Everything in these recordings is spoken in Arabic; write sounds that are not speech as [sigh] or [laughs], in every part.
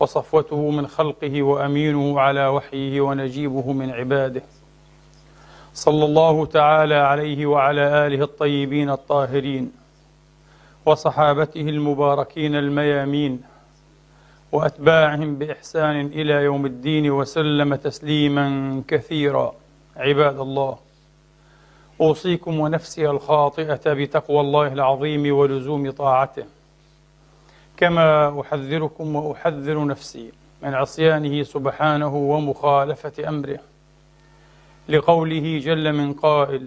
وصفوته من خلقه وأمينه على وحيه ونجيبه من عباده. صلى الله تعالى عليه وعلى آله الطيبين الطاهرين وصحابته المباركين الميامين وأتباعهم بإحسان إلى يوم الدين وسلم تسليما كثيرا. عباد الله أوصيكم ونفسي الخاطئة بتقوى الله العظيم ولزوم طاعته. كما أحذركم وأحذر نفسي من عصيانه سبحانه ومخالفة أمره. لقوله جل من قائل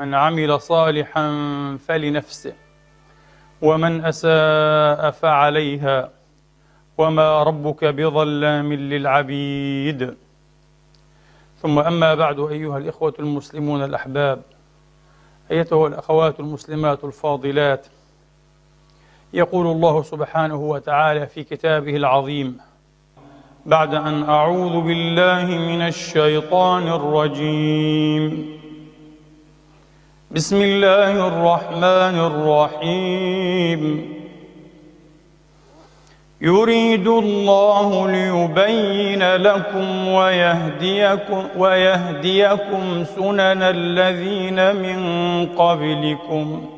من عمل صالحا فلنفسه ومن أساء فعليها وما ربك بظلام للعبيد. ثم أما بعد أيها الإخوة المسلمون الأحباب أيتها الأخوات المسلمات الفاضلات يقول الله سبحانه وتعالى في كتابه العظيم بعد أن أعوذ بالله من الشيطان الرجيم. بسم الله الرحمن الرحيم. يريد الله ليبين لكم ويهديكم ويهديكم سنن الذين من قبلكم.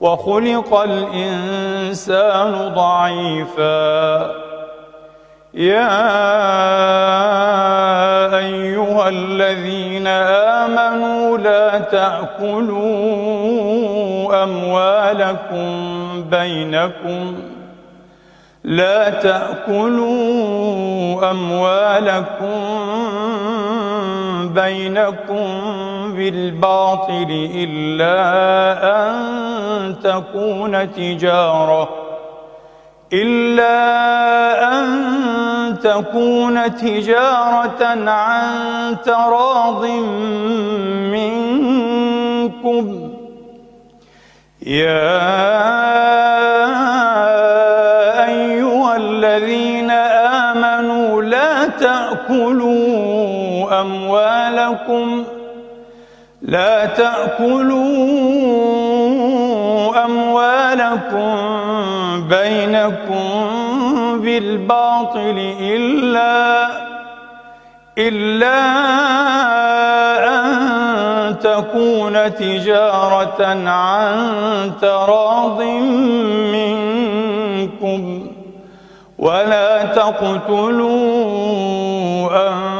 وخلق الإنسان ضعيفا. يا أيها الذين آمنوا لا تأكلوا أموالكم بينكم. لا تأكلوا أموالكم بينكم بالباطل إلا أن تكون تجارة إلا أن تكون تجارة عن تراض منكم. يا أيها الذين آمنوا لا تأكلوا أموالكم لا تأكلوا أموالكم بينكم بالباطل إلا إلا أن تكون تجارة عن تراض منكم ولا تقتلوا أنفسكم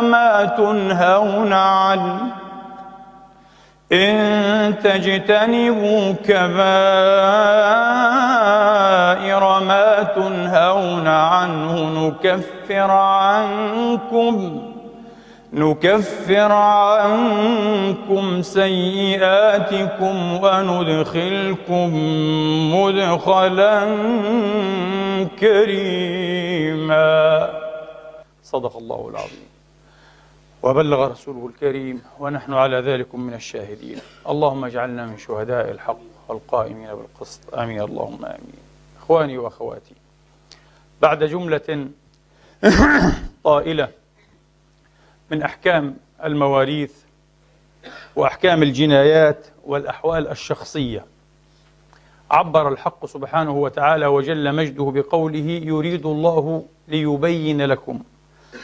ما تنهون عنه. إن تجتنبوا كبائر ما تنهون عنه نكفر عنكم نكفر عنكم سيئاتكم وندخلكم مدخلا كريما. صدق الله العظيم. وبلغ رسوله الكريم ونحن على ذلك من الشاهدين. اللهم اجعلنا من شهداء الحق والقائمين بالقسط. آمين. اللهم آمين. إخواني وأخواتي بعد جملة [coughs] طائلة من أحكام المواريث وأحكام الجنايات والأحوال الشخصية عبر الحق سبحانه وتعالى وجل مجده بقوله يريد الله ليبين لكم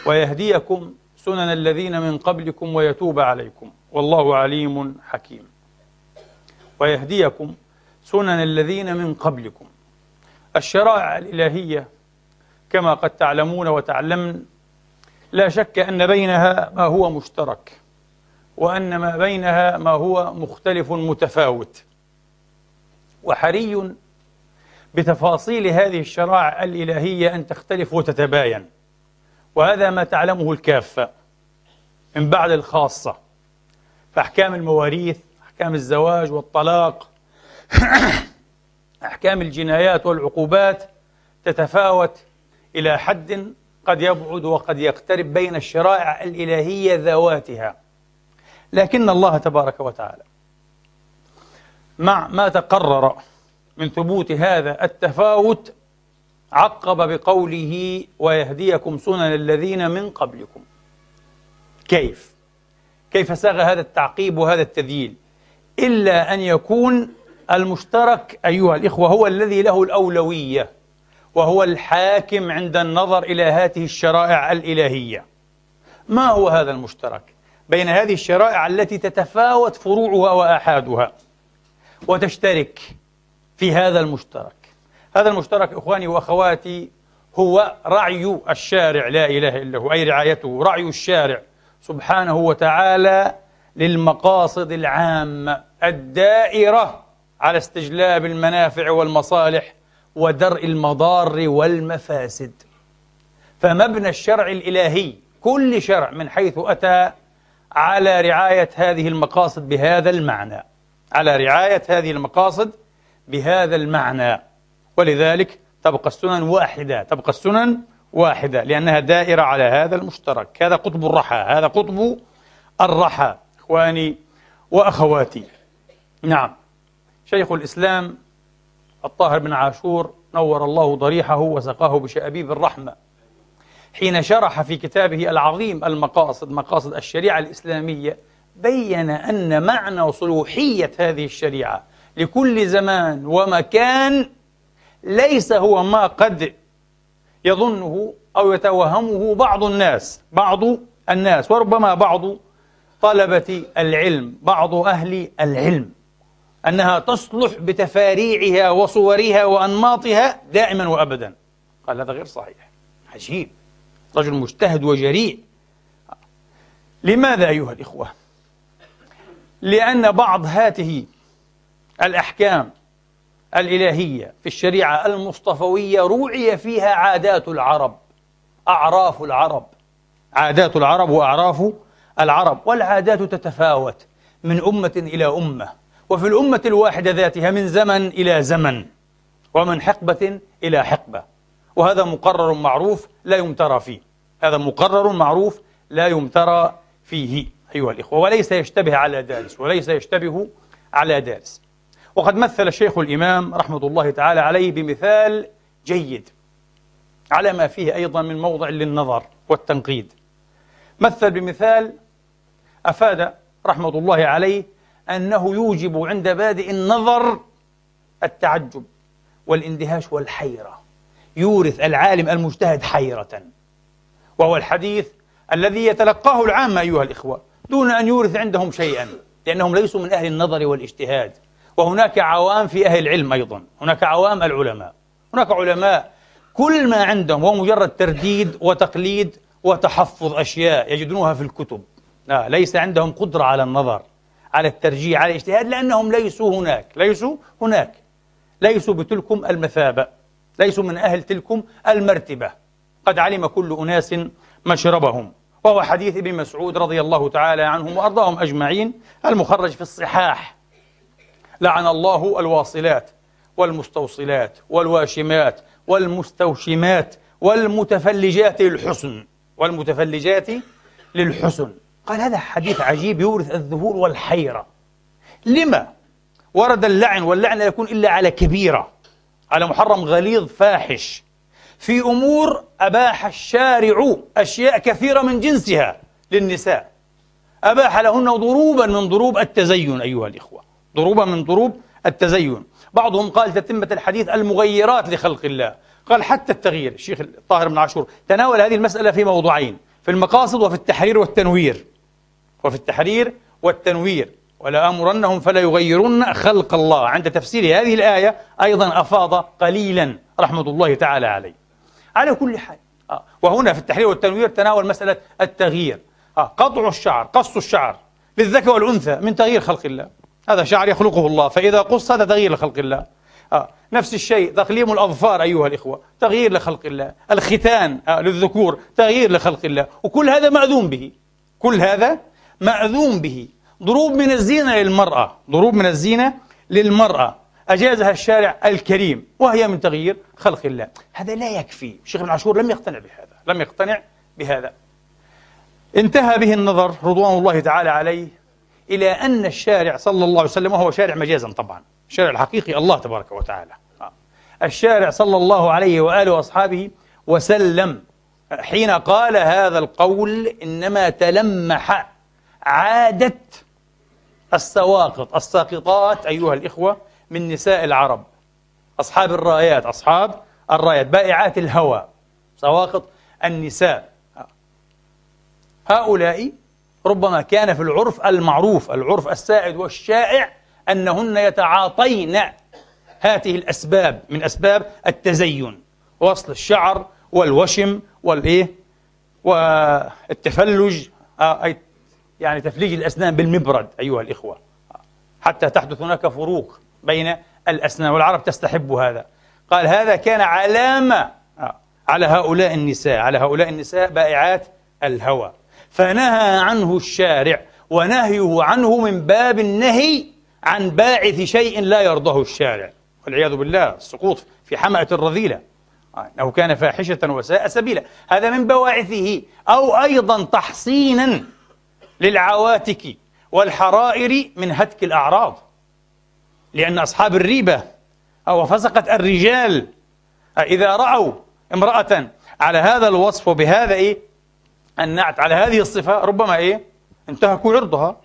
ويهديكم سنن الذين من قبلكم ويتوب عليكم. والله عليم حكيم. ويهديكم سنن الذين من قبلكم. الشرائع الإلهية كما قد تعلمون وتعلمن لا شك أن بينها ما هو مشترك وأن ما بينها ما هو مختلف متفاوت. وحري بتفاصيل هذه الشرائع الإلهية أن تختلف وتتباين. وهذا ما تعلمه الكافة من بعد الخاصة فأحكام المواريث أحكام الزواج والطلاق [coughs] أحكام الجنايات والعقوبات تتفاوت إلى حد قد يبعد وقد يقترب بين الشرائع الإلهية ذواتها. لكن الله تبارك وتعالى مع ما تقرر من ثبوت هذا التفاوت عقب بقوله ويهديكم سنن الذين من قبلكم. كيف؟ كيف ساغ هذا التعقيب وهذا التذييل؟ إلا أن يكون المشترك أيها الإخوة هو الذي له الأولوية وهو الحاكم عند النظر إلى هذه الشرائع الإلهية. ما هو هذا المشترك؟ بين هذه الشرائع التي تتفاوت فروعها وآحادها وتشترك في هذا المشترك. هذا المشترك إخواني وأخواتي هو رعي الشارع لا إله إلا هو أي رعايته رعي الشارع سبحانه وتعالى للمقاصد العامة الدائرة على استجلاب المنافع والمصالح ودرء المضار والمفاسد. فمبنى الشرع الإلهي كل شرع من حيث أتى على رعاية هذه المقاصد بهذا المعنى على رعاية هذه المقاصد بهذا المعنى. ولذلك تبقى السنن واحدة تبقى السنن واحدة لأنها دائرة على هذا المشترك. هذا قطب الرحى هذا قطب الرحى إخواني وأخواتي. نعم. شيخ الإسلام الطاهر بن عاشور نور الله ضريحه وسقاه بشأبيب الرحمة. حين شرح في كتابه العظيم المقاصد مقاصد الشريعة الإسلامية بين أن معنى صلوحية هذه الشريعة لكل زمان ومكان ليس هو ما قد يظنه أو يتوهمه بعض الناس بعض الناس وربما بعض طلبة العلم بعض أهل العلم أنها تصلح بتفاريعها وصورها وأنماطها دائما وأبدا. قال هذا غير صحيح. عجيب. رجل مجتهد وجريء. لماذا أيها الإخوة؟ لأن بعض هذه الأحكام الإلهية في الشريعة المصطفوية روعي فيها عادات العرب أعراف العرب. عادات العرب وأعراف العرب. والعادات تتفاوت من أمة إلى أمة. وفي الأمة الواحدة ذاتها من زمن إلى زمن ومن حقبة إلى حقبة. وهذا مقرر معروف لا يمترى فيه. هذا مقرر معروف لا يمترى فيه أيها الإخوة. وليس يشتبه على دارس وليس يشتبه على دارس. وقد مثل الشيخ الإمام رحمة الله تعالى عليه بمثال جيد على ما فيه أيضا من موضع للنظر والتنقيد. مثل بمثال أفاد رحمة الله عليه أنه يوجب عند بادئ النظر التعجب والاندهاش والحيرة. يورث العالم المجتهد حيرة. وهو الحديث الذي يتلقاه العامة أيها الإخوة دون أن يورث عندهم شيئا لأنهم ليسوا من أهل النظر والاجتهاد. وهناك عوام في أهل العلم أيضا. هناك عوام العلماء. هناك علماء كل ما عندهم هو مجرد ترديد وتقليد وتحفظ أشياء يجدونها في الكتب. لا ليس عندهم قدرة على النظر على الترجيح على الاجتهاد لأنهم ليسوا هناك. ليسوا هناك. ليسوا بتلكم المثابة. ليسوا من أهل تلكم المرتبة. قد علم كل أناس مشربهم. وهو حديث ابن مسعود رضي الله تعالى عنهم وأرضاهم أجمعين المخرج في الصحاح. لعن الله الواصلات والمستوصلات والواشمات والمستوشمات والمتفلجات للحسن والمتفلجات للحسن. قال هذا حديث عجيب يورث الذهول والحيرة. لما ورد اللعن واللعن لا يكون إلا على كبيرة على محرم غليظ فاحش. في أمور أباح الشارع أشياء كثيرة من جنسها للنساء. أباح لهن ضروبا من ضروب التزين أيها الإخوة. ضروبا من ضروب التزين. بعضهم قال تتمة الحديث المغيرات لخلق الله. قال حتى التغيير. الشيخ الطاهر بن عاشور تناول هذه المسألة في موضوعين في المقاصد وفي التحرير والتنوير. وفي التحرير والتنوير. ولا أمرنهم فلا يغيرن خلق الله. عند تفسير هذه الآية أيضا أفاض قليلا رحمة الله تعالى عليه. على كل حال. آه. وهنا في التحرير والتنوير تناول مسألة التغيير. آه. قطع الشعر قص الشعر للذكر والأنثى من تغيير خلق الله. هذا شعر يخلقه الله. فإذا قص هذا تغيير لخلق الله. آه. نفس الشيء تقليم الأظفار أيها الإخوة تغيير لخلق الله. الختان آه. للذكور تغيير لخلق الله. وكل هذا مأذون به. كل هذا مأذون به. ضروب من الزينة للمرأة. ضروب من الزينة للمرأة. أجازها الشارع الكريم وهي من تغيير خلق الله. هذا لا يكفي. الشيخ ابن عاشور لم يقتنع بهذا. لم يقتنع بهذا. انتهى به النظر رضوان الله تعالى عليه. إلى أن الشارع صلى الله عليه وسلم وهو شارع مجازا طبعا. الشارع الحقيقي الله تبارك وتعالى. الشارع صلى الله عليه وآله وأصحابه وسلم. حين قال هذا القول إنما تلمح عادة السواقط الساقطات أيها الإخوة من نساء العرب. أصحاب الرايات أصحاب الرايات بائعات الهوى سواقط النساء. هؤلاء ربما كان في العرف المعروف العرف السائد والشائع أنهن يتعاطين هذه الأسباب من أسباب التزين وصل الشعر والوشم والإيه؟ والتفلج آه، أي يعني تفليج الأسنان بالمبرد أيها الإخوة حتى تحدث هناك فروق بين الأسنان والعرب تستحب هذا. قال هذا كان علامة على هؤلاء النساء على هؤلاء النساء بائعات الهوى. فنهى عنه الشارع ونهيه عنه من باب النهي عن باعث شيء لا يرضاه الشارع. والعياذ بالله السقوط في حمأة الرذيلة. أنه كان فاحشة وساء سبيلا. هذا من بواعثه. أو أيضا تحصينا للعواتك والحرائر من هتك الأعراض. لأن أصحاب الريبة أو فسقة الرجال إذا رأوا امرأة على هذا الوصف وبهذا إيه؟ النعت على هذه الصفة ربما إيه؟ انتهكوا عرضها.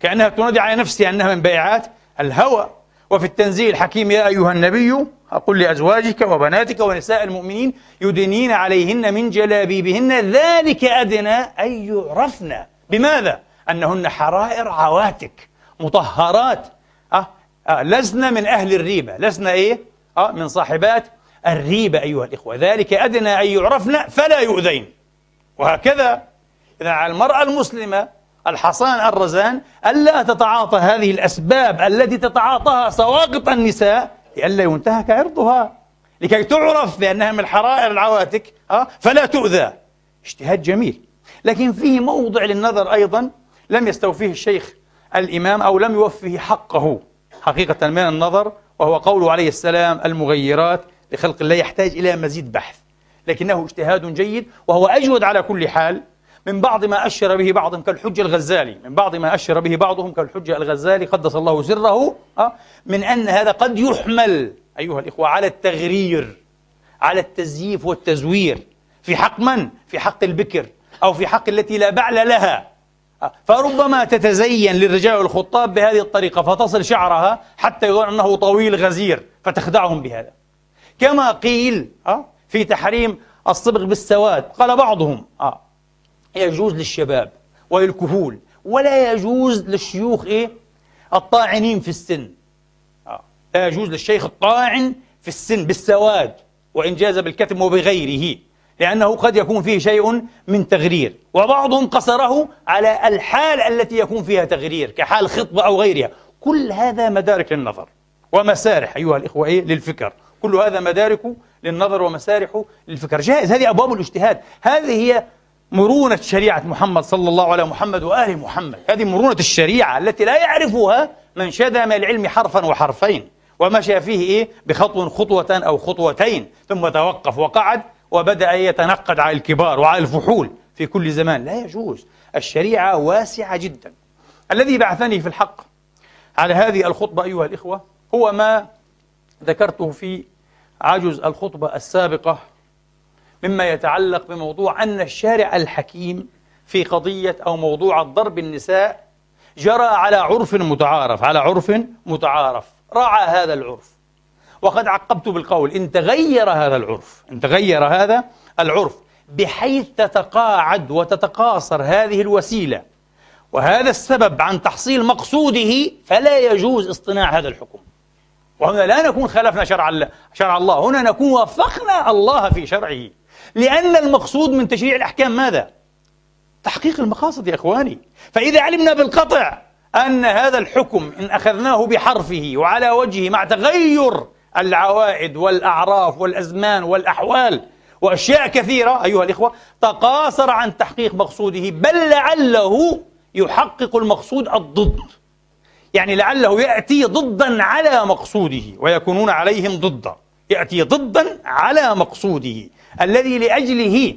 كأنها تنادي على نفسها أنها من بيعات الهوى. وفي التنزيل الحكيم يا أيها النبي أقول لأزواجك وبناتك ونساء المؤمنين يدنين عليهن من جلابيبهن ذلك أدنى أن يعرفن. بماذا؟ أنهن حرائر عواتك مطهرات. أه آه لسنا من أهل الريبة. لسنا إيه؟ آه من صاحبات الريبة أيها الإخوة. ذلك أدنى أن يعرفن فلا يؤذين. وهكذا إذا على المرأة المسلمة الحصان الرزان ألا تتعاطى هذه الأسباب التي تتعاطاها سواقط النساء لئلا ينتهك عرضها. لكي تعرف بأنها من حرائر العواتك فلا تؤذى. اجتهاد جميل. لكن فيه موضع للنظر أيضا لم يستوفيه الشيخ الإمام أو لم يوفه حقه. حقيقة من النظر وهو قوله عليه السلام المغيرات لخلق الله يحتاج إلى مزيد بحث. لكنه اجتهاد جيد وهو أجود على كل حال من بعض ما أشر به بعضهم كالحجة الغزالي. من بعض ما أشر به بعضهم كالحجة الغزالي. قدس الله سره آه، من أن هذا قد يحمل أيها الإخوة على التغرير على التزييف والتزوير. في حق من؟ في حق البكر. أو في حق التي لا بعل لها. فربما تتزين للرجال والخطاب بهذه الطريقة فتصل شعرها حتى يظن أنه طويل غزير فتخدعهم بهذا. كما قيل آه، في تحريم الصبغ بالسواد. قال بعضهم آه يجوز للشباب وللكهول ولا يجوز للشيوخ إيه؟ الطاعنين في السن. آه. لا يجوز للشيخ الطاعن في السن بالسواد وإن جاز بالكتم وبغيره لأنه قد يكون فيه شيء من تغرير. وبعضهم قصره على الحال التي يكون فيها تغرير كحال خطبة أو غيرها. كل هذا مدارك للنظر ومسارح أيها الإخوة إيه؟ للفكر. كل هذا مدارك للنظر ومسارح للفكر. جائز. هذه أبواب الاجتهاد. هذه هي مرونة شريعة محمد صلى الله على محمد وآل محمد. هذه مرونة الشريعة التي لا يعرفها من شدم العلم حرفا وحرفين. ومشى فيه إيه؟ بخطو خطوة أو خطوتين. ثم توقف وقعد وبدأ يتنقد على الكبار وعلى الفحول في كل زمان. لا يجوز. الشريعة واسعة جدا. الذي بعثني في الحق على هذه الخطبة أيها الإخوة هو ما ذكرته في عجز الخطبة السابقة مما يتعلق بموضوع أن الشارع الحكيم في قضية أو موضوع ضرب النساء جرى على عرف متعارف على عرف متعارف. راعى هذا العرف. وقد عقبت بالقول إن تغير هذا العرف إن تغير هذا العرف بحيث تتقاعد وتتقاصر هذه الوسيلة وهذا السبب عن تحصيل مقصوده فلا يجوز اصطناع هذا الحكم. وهنا لا نكون خالفنا شرع شرع الله. هنا نكون وافقنا الله في شرعه. لأن المقصود من تشريع الأحكام ماذا؟ تحقيق المقاصد يا إخواني. فإذا علمنا بالقطع أن هذا الحكم إن أخذناه بحرفه وعلى وجهه مع تغير العوائد والأعراف والأزمان والأحوال وأشياء كثيرة أيها الإخوة تقاصر عن تحقيق مقصوده بل لعله يحقق المقصود الضد. يعني لعله يأتي ضدا على مقصوده ويكونون عليهم ضدا. يأتي ضدا على مقصوده. الذي لأجله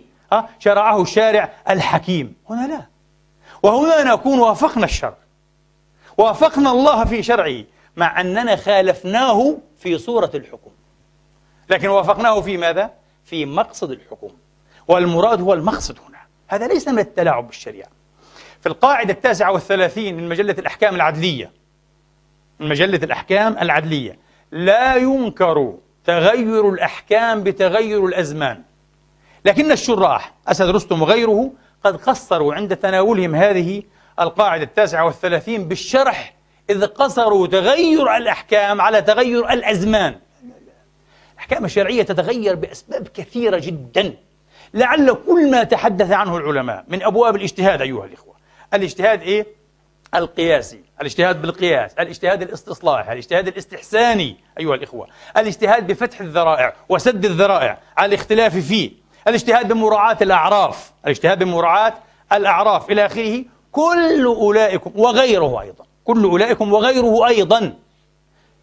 شرعه الشارع الحكيم. هنا لا. وهنا نكون وافقنا الشرع. وافقنا الله في شرعه مع أننا خالفناه في صورة الحكم. لكن وافقناه في ماذا؟ في مقصد الحكم. والمراد هو المقصد هنا. هذا ليس من التلاعب بالشريعة. في القاعدة التاسعة والثلاثين من مجلة الأحكام العدلية من مجلة الأحكام العدلية. لا ينكر تغير الأحكام بتغير الأزمان. لكن الشراح أسد رستم وغيره قد قصروا عند تناولهم هذه القاعدة التاسعة والثلاثين بالشرح إذ قصروا تغير الأحكام على تغير الأزمان. الأحكام الشرعية تتغير بأسباب كثيرة جدا. لعل كل ما تحدث عنه العلماء من أبواب الاجتهاد أيها الإخوة. الاجتهاد إيه؟ القياسي. الاجتهاد بالقياس الاجتهاد الاستصلاحي الاجتهاد الاستحساني أيها الإخوة. الاجتهاد بفتح الذرائع وسد الذرائع على الاختلاف فيه. الاجتهاد بمراعاة الأعراف الاجتهاد بمراعاة الأعراف إلى آخره. كل أولئكم وغيره أيضا كل أولئكم وغيره أيضا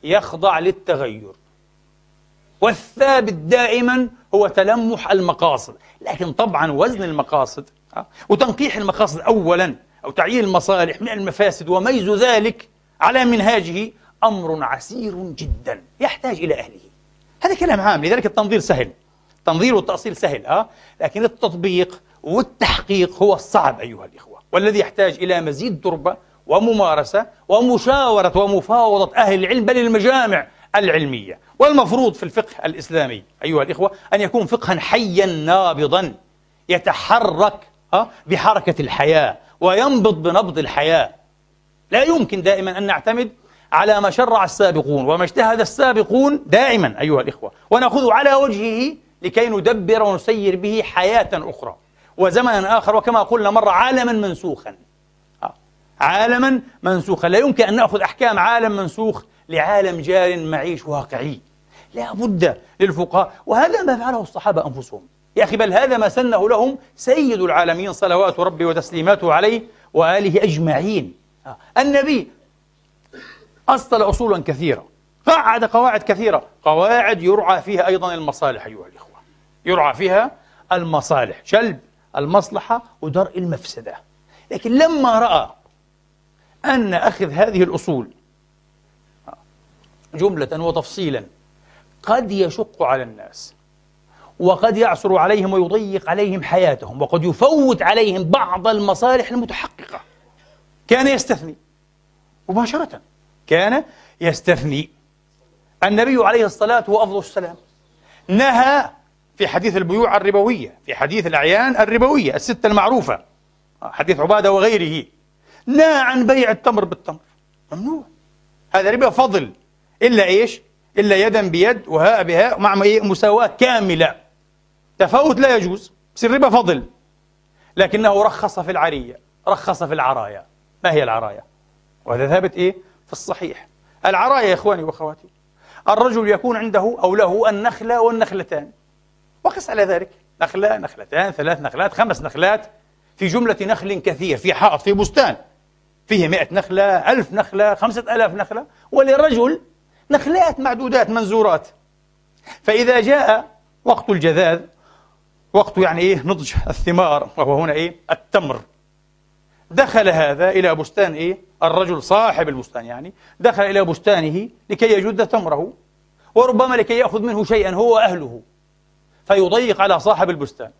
يخضع للتغير. والثابت دائما هو تلمح المقاصد. لكن طبعا وزن المقاصد وتنقيح المقاصد أولا أو تعيين المصالح من المفاسد وميز ذلك على منهاجه أمر عسير جدا يحتاج إلى أهله. هذا كلام عام لذلك التنظير سهل. التنظير والتأصيل سهل أه؟ لكن التطبيق والتحقيق هو الصعب أيها الإخوة والذي يحتاج إلى مزيد تربة وممارسة ومشاورة ومفاوضة أهل العلم بل المجامع العلمية. والمفروض في الفقه الإسلامي أيها الإخوة أن يكون فقها حيا نابضا يتحرك بحركة الحياة. وينبض بنبض الحياة. لا يمكن دائما أن نعتمد على ما شرع السابقون وما اجتهد السابقون دائما أيها الإخوة. ونأخذ على وجهه لكي ندبر ونسير به حياة أخرى وزمنا آخر وكما قلنا مرة عالما منسوخا. عالما منسوخا. لا يمكن أن نأخذ أحكام عالم منسوخ لعالم جار معيش واقعي. لا بد للفقهاء وهذا ما فعله الصحابة أنفسهم. يا أخي بل هذا ما سنه لهم سيد العالمين صلوات ربي وتسليماته عليه وآله أجمعين. آه. النبي أصل أصولا كثيرة قعد قواعد كثيرة قواعد يرعى فيها أيضا المصالح أيها الإخوة. يرعى فيها المصالح جلب المصلحة ودرء المفسدة. لكن لما رأى أن أخذ هذه الأصول جملة وتفصيلا قد يشق على الناس. وقد يعصر عليهم ويضيق عليهم حياتهم وقد يفوت عليهم بعض المصالح المتحققة. كان يستثني مباشرة كان يستثني. النبي عليه الصلاة وأفضل السلام نهى في حديث البيوع الربوية في حديث الأعيان الربوية الستة المعروفة حديث عبادة وغيره نهى عن بيع التمر بالتمر. ممنوع. هذا ربا فضل إلا إيش؟ إلا يدا بيد وهاء بهاء مع مساواة كاملة. تفاوت لا يجوز بصير ربا فضل. لكنه رخص في العرية رخص في العرايا. ما هي العرايا؟ وهذا ثابت إيه؟ في الصحيح. العرايا يا إخواني وأخواتي الرجل يكون عنده أو له النخلة والنخلتان. وقس على ذلك. نخلة نخلتان ثلاث نخلات خمس نخلات. في جملة نخل كثير في حائط في بستان. فيه مئة نخلة ألف نخلة خمسة ألاف نخلة. ولرجل نخلات معدودات منزورات. فإذا جاء وقت الجذاذ وقت يعني إيه نضج الثمار وهو هنا إيه التمر. دخل هذا إلى بستان إيه الرجل صاحب البستان يعني دخل إلى بستانه لكي يجد تمره وربما لكي يأخذ منه شيئا هو وأهله. فيضيق على صاحب البستان.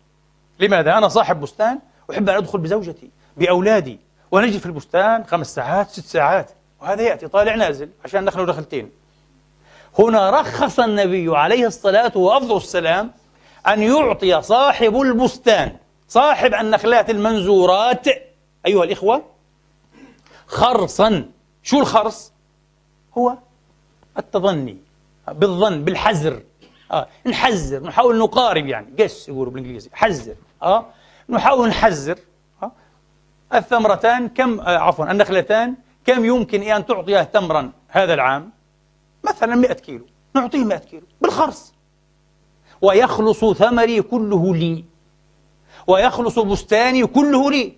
لماذا؟ أنا صاحب بستان أحب أن أدخل بزوجتي بأولادي ونجي في البستان خمس ساعات ست ساعات وهذا يأتي طالع نازل عشان نخلو دخلتين هنا رخص النبي عليه الصلاة وأفضل السلام أن يعطي صاحب البستان صاحب النخلات المنزورات أيها الإخوة خرصا. شو الخرص؟ هو التظني بالظن بالحزر آه. نحذر نحاول نقارب يعني. قس يقولوا بالإنجليزي حذر. آه نحاول نحذر. آه. الثمرتان كم؟ آه عفوا النخلتان كم يمكن أن تعطيها تمرا هذا العام؟ مثلا 100 كيلو. نعطيه 100 كيلو. بالخرص. ويخلص ثمري كله لي. ويخلص بستاني كله لي.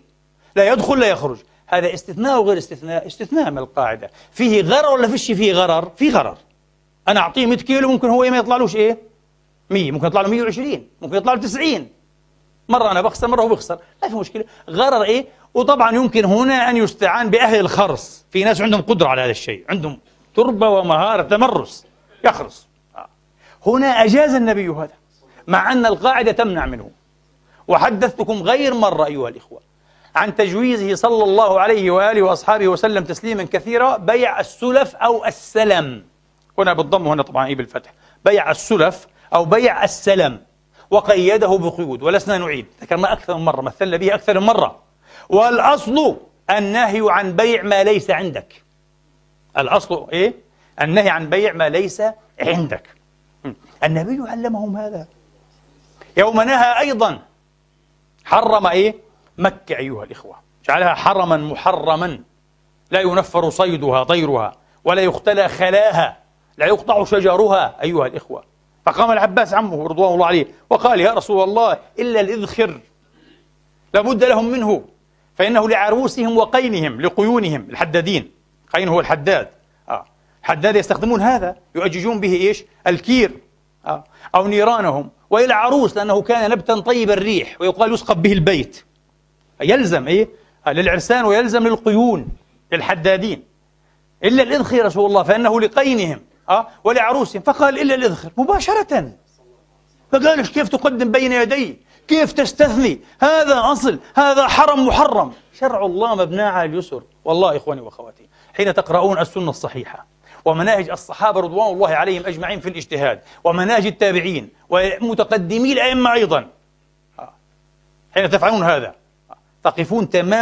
لا يدخل لا يخرج. هذا استثناء وغير استثناء. استثناء من القاعدة. فيه غرر ولا فيش فيه غرر؟ في غرر. أنا أعطيه 100 كيلو ممكن هو ما يطلعلوش إيه؟ 100 ممكن يطلع له 120 ممكن يطلع له 90 مرة أنا بخسر مرة هو بيخسر. لا في مشكلة. غرر إيه؟ وطبعا يمكن هنا أن يستعان بأهل الخرص. في ناس عندهم قدرة على هذا الشيء. عندهم تربة ومهارة تمرس. يخرص. هنا أجاز النبي هذا مع أن القاعدة تمنع منه. وحدثتكم غير مرة أيها الإخوة عن تجويزه صلى الله عليه وآله وأصحابه وسلم تسليما كثيرا بيع السلف أو السلم. هنا بالضم وهنا طبعا إيه بالفتح. بيع السلف أو بيع السلم. وقيده بقيود ولسنا نعيد. ذكرنا أكثر من مرة مثلنا به أكثر من مرة. والأصل النهي عن بيع ما ليس عندك. الأصل إيه؟ النهي عن بيع ما ليس عندك. النبي علمهم هذا. يوم نهى أيضا حرم إيه؟ مكة أيها الإخوة. جعلها حرما محرما. لا ينفر صيدها طيرها ولا يختلى خلاها لا يقطع شجرها أيها الإخوة. فقام العباس عمه رضوان الله عليه وقال يا رسول الله إلا الإذخر لابد لهم منه فإنه لعروسهم وقينهم لقيونهم الحدادين. قين هو الحداد. آه. الحداد يستخدمون هذا يؤججون به إيش؟ الكير. أو نيرانهم. وإلى عروس لأنه كان نبتا طيب الريح. ويقال يسقب به البيت. يلزم إيه؟ للعرسان ويلزم للقيون للحدادين. إلا الإذخر يا رسول الله فإنه لقينهم أه؟ ولعروسهم. فقال إلا الإذخر مباشرة. فقال كيف تقدم بين يدي؟ كيف تستثني؟ هذا أصل هذا حرم محرم. شرع الله مبنى على اليسر. والله إخواني وأخواتي حين تقرؤون السنة الصحيحة ومناهج الصحابة رضوان الله عليهم أجمعين في الاجتهاد ومناهج التابعين ومتقدمي الأئمة أيضا. حين تفعلون هذا تقفون تماما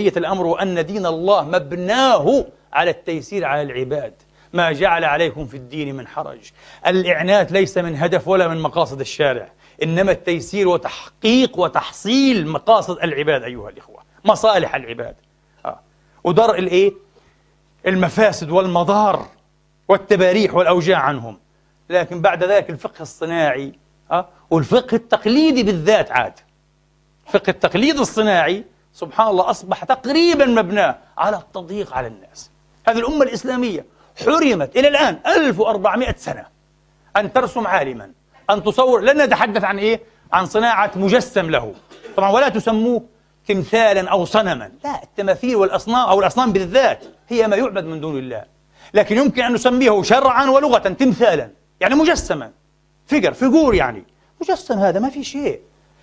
الأمر وأن دين الله مبناه على التيسير على العباد ما جعل عليكم في الدين من حرج الإعنات ليس من هدف ولا من مقاصد الشارع إنما التيسير وتحقيق وتحصيل مقاصد العباد أيها الإخوة مصالح العباد آه. ودرء الإيه؟ المفاسد والمضار والتباريح والأوجاع عنهم. لكن بعد ذلك الفقه الصناعي آه. والفقه التقليدي بالذات عاد. فقه التقليد الصناعي سبحان الله أصبح تقريبا مبناه على التضييق على الناس. هذه الأمة الإسلامية حرمت إلى الآن 1400 سنة أن ترسم عالما أن تصور لن نتحدث عن إيه؟ عن صناعة مجسم له. طبعا ولا تسموه تمثالا أو صنما. لا التماثيل والأصنام أو الأصنام بالذات هي ما يعبد من دون الله. لكن يمكن أن نسميه شرعا ولغة تمثالا. يعني مجسما. فيجر فيجور يعني. مجسم هذا ما في شيء.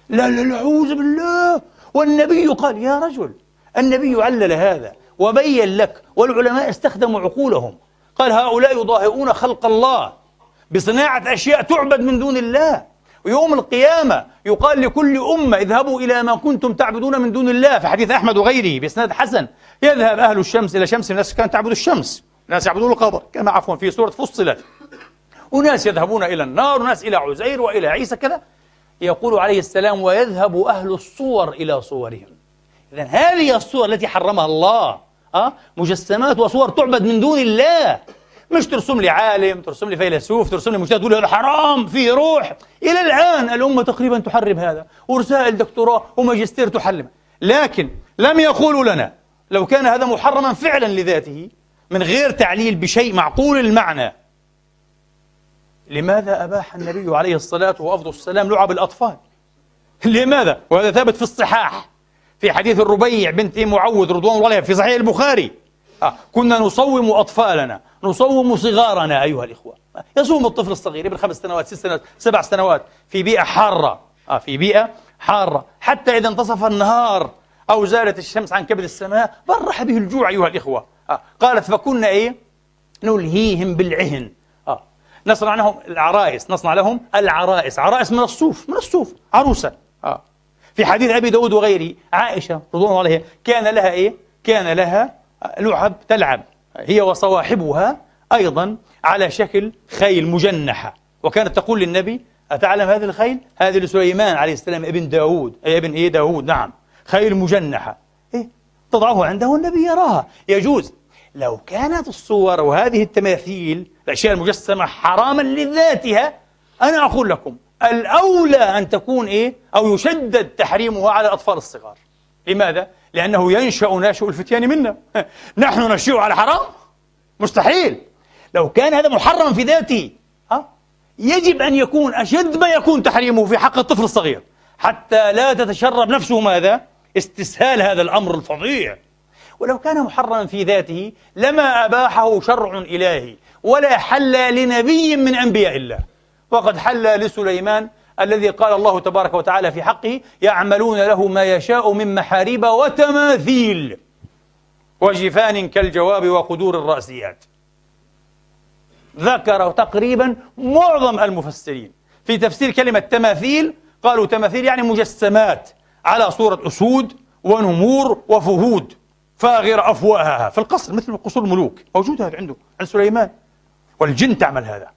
لا لا لا أعوذ بالله. والنبي قال يا رجل النبي علل هذا وبين لك والعلماء استخدموا عقولهم. قال هؤلاء يضاهئون خلق الله بصناعة أشياء تعبد من دون الله. ويوم القيامة يقال لكل أمة اذهبوا إلى ما كنتم تعبدون من دون الله. في حديث أحمد وغيره بإسناد حسن. يذهب أهل الشمس إلى شمس الناس كانت تعبد الشمس. ناس يعبدون القمر كما عفوا في سورة فصلت. وناس يذهبون إلى النار وناس إلى عزير وإلى عيسى كذا. يقول عليه السلام ويذهب أهل الصور إلى صورهم. إذا هذه الصور التي حرمها الله أه؟ مجسمات وصور تعبد من دون الله. مش ترسم لي عالم ترسم لي فيلسوف ترسم لي مجتهد تقول هذا حرام فيه روح. إلى الآن الأمة تقريبا تحرم هذا. ورسائل دكتوراه وماجستير تحرم. لكن لم يقولوا لنا لو كان هذا محرما فعلا لذاته من غير تعليل بشيء معقول المعنى لماذا أباح النبي عليه الصلاة والسلام لعب الأطفال لماذا؟ وهذا ثابت في الصحاح في حديث الربيع بنت معوذ رضوان الله في صحيح البخاري آه. كنا نصوم أطفالنا نصوم صغارنا أيها الإخوة يصوم الطفل الصغير ابن خمس سنوات ست سنوات سبع سنوات في بيئة حارة آه. في بيئة حارة حتى إذا انتصف النهار أو زالت الشمس عن كبد السماء برح به الجوع أيها الإخوة آه. قالت فكنا إيه؟ نلهيهم بالعهن. آه. نصنع لهم العرائس نصنع لهم العرائس. عرائس من الصوف من الصوف عروسة. آه. في حديث أبي داود وغيره عائشة رضوان الله عليها كان لها إيه؟ كان لها لعب تلعب. هي وصواحبها أيضا على شكل خيل مجنحة. وكانت تقول للنبي أتعلم هذه الخيل؟ هذه لسليمان عليه السلام ابن داود. أي ابن إيه؟ داود نعم. خيل مجنحة. إيه؟ تضعه عنده النبي يراها. يجوز. لو كانت الصور وهذه التماثيل الأشياء المجسمة حراما لذاتها أنا أقول لكم الأولى أن تكون إيه؟ أو يشدد تحريمها على الأطفال الصغار. لماذا؟ لأنه ينشأ ناشئ الفتيان منا. [laughs] نحن نشيء على حرام؟ مستحيل. لو كان هذا محرما في ذاته ها؟ يجب أن يكون أشد ما يكون تحريمه في حق الطفل الصغير. حتى لا تتشرب نفسه ماذا؟ استسهال هذا الأمر الفظيع. ولو كان محرما في ذاته لما أباحه شرع إلهي ولا حل لنبي من أنبياء الله. وقد حل لسليمان الذي قال الله تبارك وتعالى في حقه يعملون له ما يشاء من محاريب وتماثيل وجفان كالجواب وقدور الرأسيات. ذكر تقريبا معظم المفسرين. في تفسير كلمة تماثيل قالوا تماثيل يعني مجسمات. على صورة أسود ونمور وفهود فاغر أفواهها. في القصر مثل قصور الملوك. موجود هذا عنده عند سليمان. والجن تعمل هذا.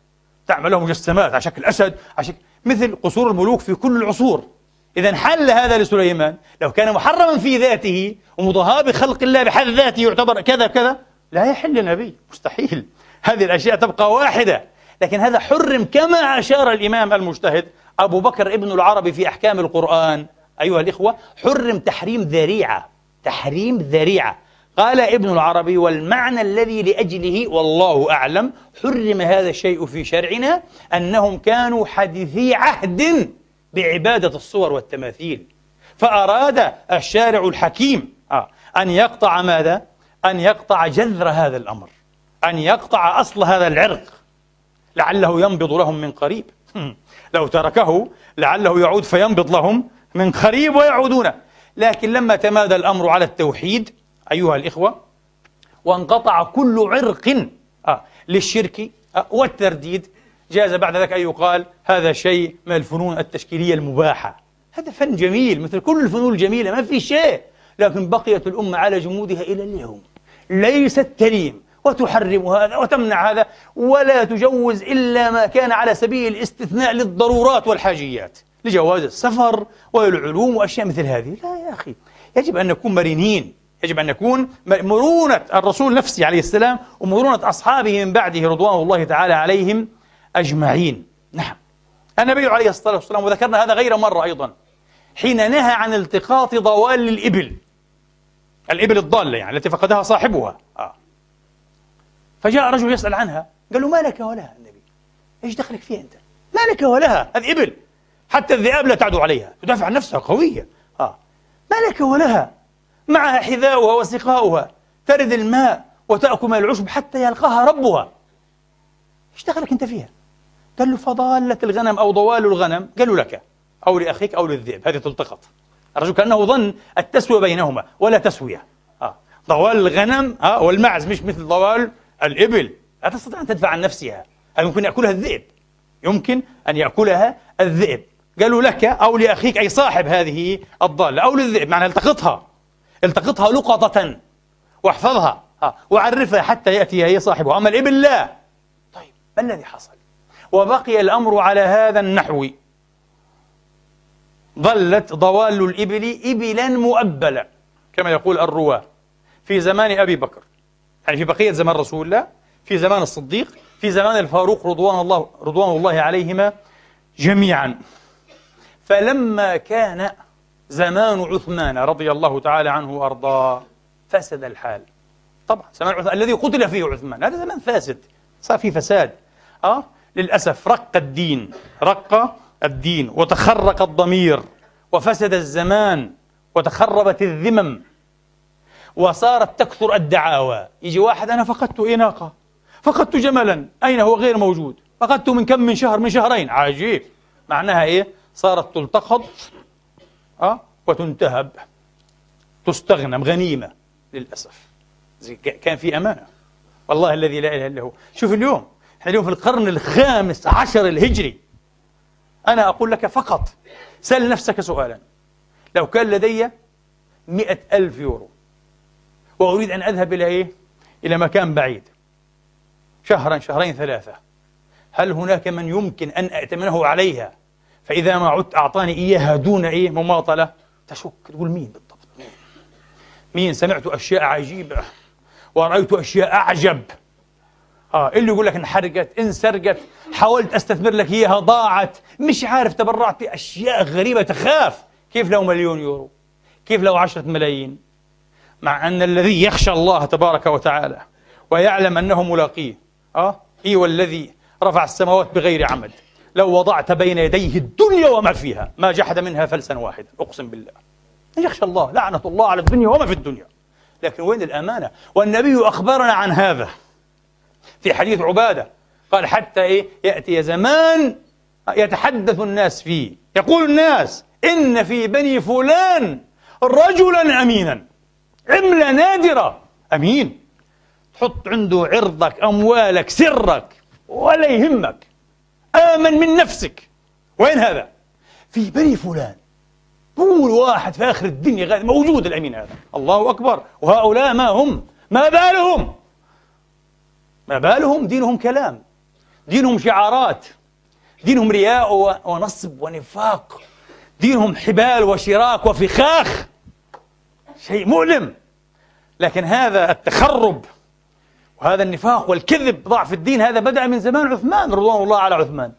تعمل له مجسمات على شكل أسد على شكل مثل قصور الملوك في كل العصور. إذا حل هذا لسليمان. لو كان محرما في ذاته ومضاهاة بخلق الله بحد ذاته يعتبر كذا كذا لا يحل للنبي مستحيل. هذه الأشياء تبقى واحدة. لكن هذا حرم كما أشار الإمام المجتهد أبو بكر ابن العربي في أحكام القرآن. أيها الإخوة حرم تحريم ذريعة تحريم ذريعة. قال ابن العربي والمعنى الذي لأجله والله أعلم حرم هذا الشيء في شرعنا أنهم كانوا حديثي عهد بعبادة الصور والتماثيل. فأراد الشارع الحكيم آه، أن يقطع ماذا؟ أن يقطع جذر هذا الأمر أن يقطع أصل هذا العرق. لعله ينبض لهم من قريب. [laughs] لو تركه لعله يعود فينبض لهم من قريب ويعودون. لكن لما تمادى الأمر على التوحيد أيها الإخوة وانقطع كل عرق آه للشرك آه والترديد جاز بعد ذلك أن يقال هذا شيء من الفنون التشكيلية المباحة. هذا فن جميل مثل كل الفنون الجميلة ما في شيء. لكن بقيت الأمة على جمودها إلى اليوم. ليست تليم وتحرم هذا وتمنع هذا ولا تجوز إلا ما كان على سبيل الاستثناء للضرورات والحاجيات. لجواز السفر والعلوم وأشياء مثل هذه. لا يا أخي. يجب أن نكون مرنين. يجب أن نكون مرونة الرسول نفسه عليه السلام ومرونة أصحابه من بعده رضوان الله تعالى عليهم أجمعين. نعم. النبي عليه الصلاة والسلام وذكرنا هذا غير مرة أيضا حين نهى عن التقاط ضوال الإبل. الإبل الضالة يعني التي فقدها صاحبها. آه. فجاء رجل يسأل عنها قال له ما لك ولها النبي؟ إيش دخلك فيها أنت؟ ما لك ولها هذه إبل. حتى الذئاب لا تعدو عليها. تدافع عن نفسها قوية آه. ما لك ولها. معها حذاؤها وسقاؤها. ترد الماء وتأكل من العشب حتى يلقاها ربها. إيش دخلك أنت فيها؟ قال له فضالة الغنم أو ضوال الغنم. قالوا لك أو لأخيك أو للذئب. هذه تلتقط. الرجل كأنه ظن التسوية بينهما ولا تسوية. آه. ضوال الغنم آه والمعز. مش مثل ضوال الإبل. لا تستطيع أن تدفع عن نفسها. هل يمكن يأكلها الذئب. يمكن أن يأكلها الذئب. قالوا لك أو لأخيك أي صاحب هذه الضالة أو للذئب معنى التقطها. التقطها لقطة. واحفظها وعرفها حتى يأتي هي صاحبها. أما الإبل لا. طيب ما الذي حصل؟ وبقي الأمر على هذا النحو. ظلت ضوال الإبل إبلا مؤبلة كما يقول الرواة. في زمان أبي بكر يعني في بقية زمان رسول الله في زمان الصديق في زمان الفاروق رضوان الله رضوان الله عليهما جميعا. فلما كان زمان عثمان رضي الله تعالى عنه وأرضاه فسد الحال. طبعا زمان عثمان الذي قتل فيه عثمان هذا زمان فاسد صار في فساد. آه؟ للأسف رق الدين رق الدين وتخرق الضمير وفسد الزمان وتخربت الذمم وصارت تكثر الدعاوى. يجي واحد أنا فقدت إناقة فقدت جملا أين هو؟ غير موجود. فقدته من كم؟ من شهر من شهرين. عجيب. معناها إيه؟ صارت تلتقط أه؟ وتنتهب تستغنم غنيمة للأسف. كان في أمانة. والله الذي لا إله إلا هو. شوف اليوم إحنا اليوم في القرن الخامس عشر الهجري. أنا أقول لك فقط سل نفسك سؤالا. لو كان لدي مئة ألف يورو وأريد أن أذهب إلى إيه؟ إلى مكان بعيد. شهرا شهرين ثلاثة. هل هناك من يمكن أن أأتمنه عليها؟ فإذا ما عدت أعطاني إياها دون إيه؟ مماطلة. تشك. تقول مين بالضبط؟ مين مين؟ سمعت أشياء عجيبة. ورأيت أشياء أعجب. آه اللي يقول لك انحرقت انسرقت حاولت أستثمر لك إياها ضاعت. مش عارف تبرعت بأشياء غريبة تخاف. كيف لو مليون يورو؟ كيف لو عشرة ملايين؟ مع أن الذي يخشى الله تبارك وتعالى ويعلم أنه ملاقيه. آه إي والذي رفع السماوات بغير عمد. لو وضعت بين يديه الدنيا وما فيها. ما جحد منها فلسا واحدا. أقسم بالله. يخشى الله. لعنة الله على الدنيا وما في الدنيا. لكن وين الأمانة؟ والنبي أخبرنا عن هذا. في حديث عبادة. قال حتى إيه؟ يأتي زمان يتحدث الناس فيه. يقول الناس إن في بني فلان رجلا أمينا. عملة نادرة. أمين. تحط عنده عرضك أموالك سرك ولا يهمك. آمن من نفسك. وين هذا؟ في بني فلان. قول واحد في آخر الدنيا موجود الأمين هذا. الله أكبر. وهؤلاء ما هم؟ ما بالهم؟ ما بالهم؟ دينهم كلام. دينهم شعارات. دينهم رياء ونصب ونفاق. دينهم حبال وشراك وفخاخ. شيء مؤلم. لكن هذا التخرب. وهذا النفاق والكذب ضعف الدين هذا بدأ من زمان عثمان رضوان الله على عثمان.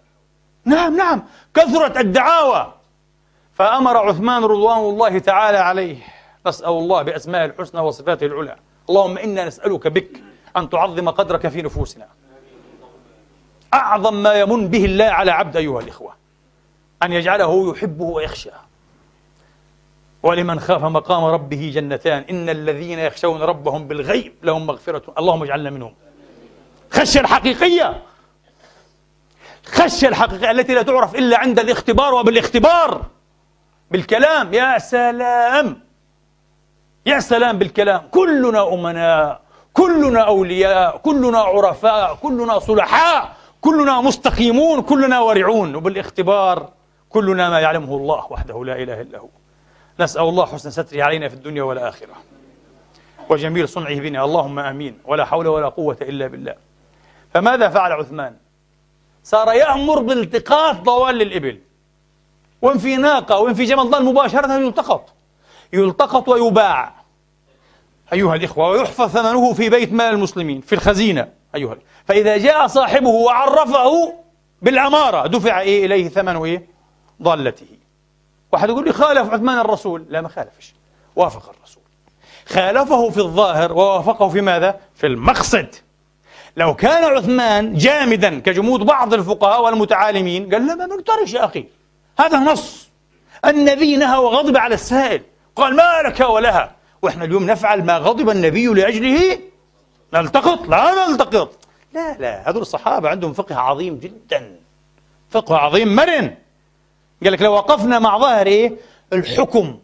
نعم نعم كثرت الدعاوى. فأمر عثمان رضوان الله تعالى عليه. نسأل الله بأسماء الحسنى وصفاته العلى. اللهم إنا نسألك بك أن تعظم قدرك في نفوسنا. أعظم ما يمن به الله على عبد أيها الإخوة. أن يجعله يحبه ويخشاه. ولمن خاف مقام ربه جنتان. إن الذين يخشون ربهم بالغيب لهم مغفرة. اللهم اجعلنا منهم. خشية الحقيقية. خشية الحقيقية التي لا تعرف إلا عند الاختبار وبالاختبار. بالكلام. يا سلام. يا سلام بالكلام. كلنا أمناء. كلنا أولياء. كلنا عرفاء. كلنا صلحاء. كلنا مستقيمون. كلنا ورعون وبالاختبار كلنا ما يعلمه الله وحده لا إله إلا هو. نسأل الله حسن ستره علينا في الدنيا والآخرة. وجميل صنعه بنا. اللهم آمين. ولا حول ولا قوة إلا بالله. فماذا فعل عثمان؟ صار يأمر بالتقاط ضوال الإبل وإن في ناقة وإن في جمل ضال مباشرة يلتقط. يلتقط ويباع. أيها الإخوة ويحفظ ثمنه في بيت مال المسلمين في الخزينة. أيها فإذا جاء صاحبه وعرفه بالعمارة دفع إيه إليه ثمن إيه؟ ضالته. واحد يقول لي خالف عثمان الرسول. لا ما خالفش. وافق الرسول. خالفه في الظاهر ووافقه في ماذا؟ في المقصد. لو كان عثمان جامدا كجمود بعض الفقهاء والمتعالمين قال لا ما نقدرش يا أخي. هذا نص. النبي نهى وغضب على السائل. قال ما لك ولها. وإحنا اليوم نفعل ما غضب النبي لأجله. نلتقط؟ لا نلتقط. لا لا. هذول الصحابة عندهم فقه عظيم جدا. فقه عظيم مرن. قال لك لو وقفنا مع ظاهر إيه؟ الحكم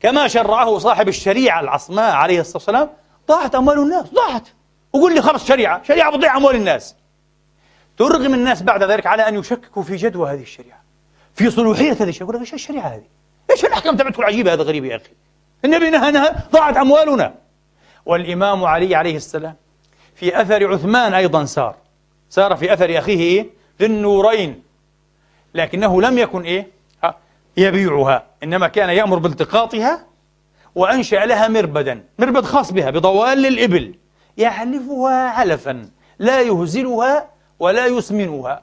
كما شرعه صاحب الشريعة العصماء عليه الصلاة والسلام ضاعت أموال الناس ضاعت وقول لي خلص شريعة شريعة بتضيع أموال الناس ترغم الناس بعد ذلك على أن يشككوا في جدوى هذه الشريعة في صلوحية هذه الشريعة يقول لك إيش الشريعة هذه؟ إيش الأحكام تبعتكم العجيبة هذا غريب يا أخي النبي نهى نهى ضاعت أموالنا والإمام علي عليه السلام في أثر عثمان أيضا سار سار في أثر أخيه إيه؟ ذي النورين لكنه لم يكن إيه؟ يبيعها. إنما كان يأمر بالتقاطها وأنشأ لها مربدا مربد خاص بها بضوال الإبل يعلفها علفا لا يهزلها ولا يسمنها.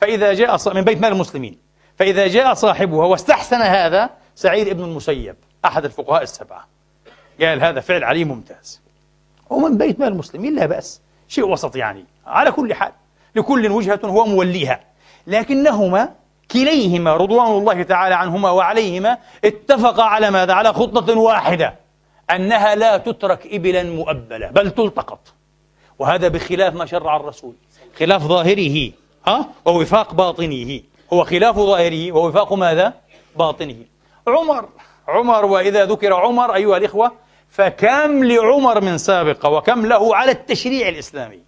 فإذا جاء من بيت مال المسلمين. فإذا جاء صاحبها واستحسن هذا سعيد بن المسيب أحد الفقهاء السبعة. قال هذا فعل علي ممتاز. ومن بيت مال المسلمين لا بأس. شيء وسط يعني. على كل حال لكل وجهة هو موليها. لكنهما كليهما رضوان الله تعالى عنهما وعليهما اتفقا على ماذا؟ على خطة واحدة أنها لا تترك إبلا مؤبلة بل تلتقط. وهذا بخلاف ما شرع الرسول. خلاف ظاهره ها؟ ووفاق باطنه. هو خلاف ظاهره ووفاق ماذا؟ باطنه. عمر عمر وإذا ذكر عمر أيها الإخوة فكم لعمر من سابقة وكم له على التشريع الإسلامي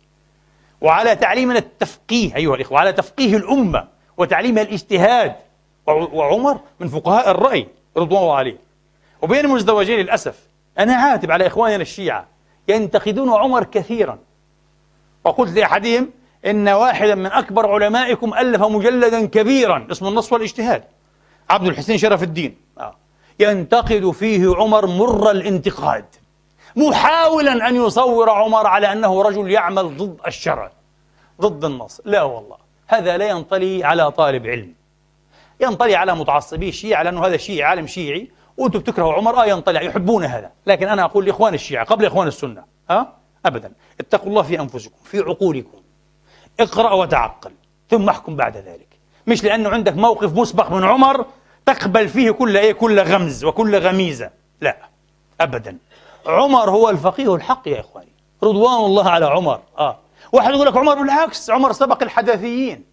وعلى تعليمنا التفقيه أيها الإخوة على تفقيه الأمة. وتعليمها الاجتهاد. وعمر من فقهاء الرأي رضوان الله عليه. وبين المزدوجين للأسف أنا عاتب على إخواننا الشيعة ينتقدون عمر كثيرا. وقلت لأحدهم إن واحدا من أكبر علمائكم ألف مجلدا كبيرا اسمه النص والاجتهاد. عبد الحسين شرف الدين. آه. ينتقد فيه عمر مر الانتقاد. محاولا أن يصور عمر على أنه رجل يعمل ضد الشرع. ضد النص. لا والله. هذا لا ينطلي على طالب علم. ينطلي على متعصبي الشيعة لأنه هذا شيعي عالم شيعي وأنتم بتكرهوا عمر. آه ينطلع يحبون هذا. لكن أنا أقول لإخوان الشيعة قبل إخوان السنة أه؟ أبدا. اتقوا الله في أنفسكم في عقولكم. اقرأ وتعقل ثم احكم بعد ذلك. مش لأنه عندك موقف مسبق من عمر تقبل فيه كل إيه كل غمز وكل غميزة. لا أبدا. عمر هو الفقيه الحق يا إخواني. رضوان الله على عمر. آه. واحد يقول لك عمر بالعكس عمر سبق الحداثيين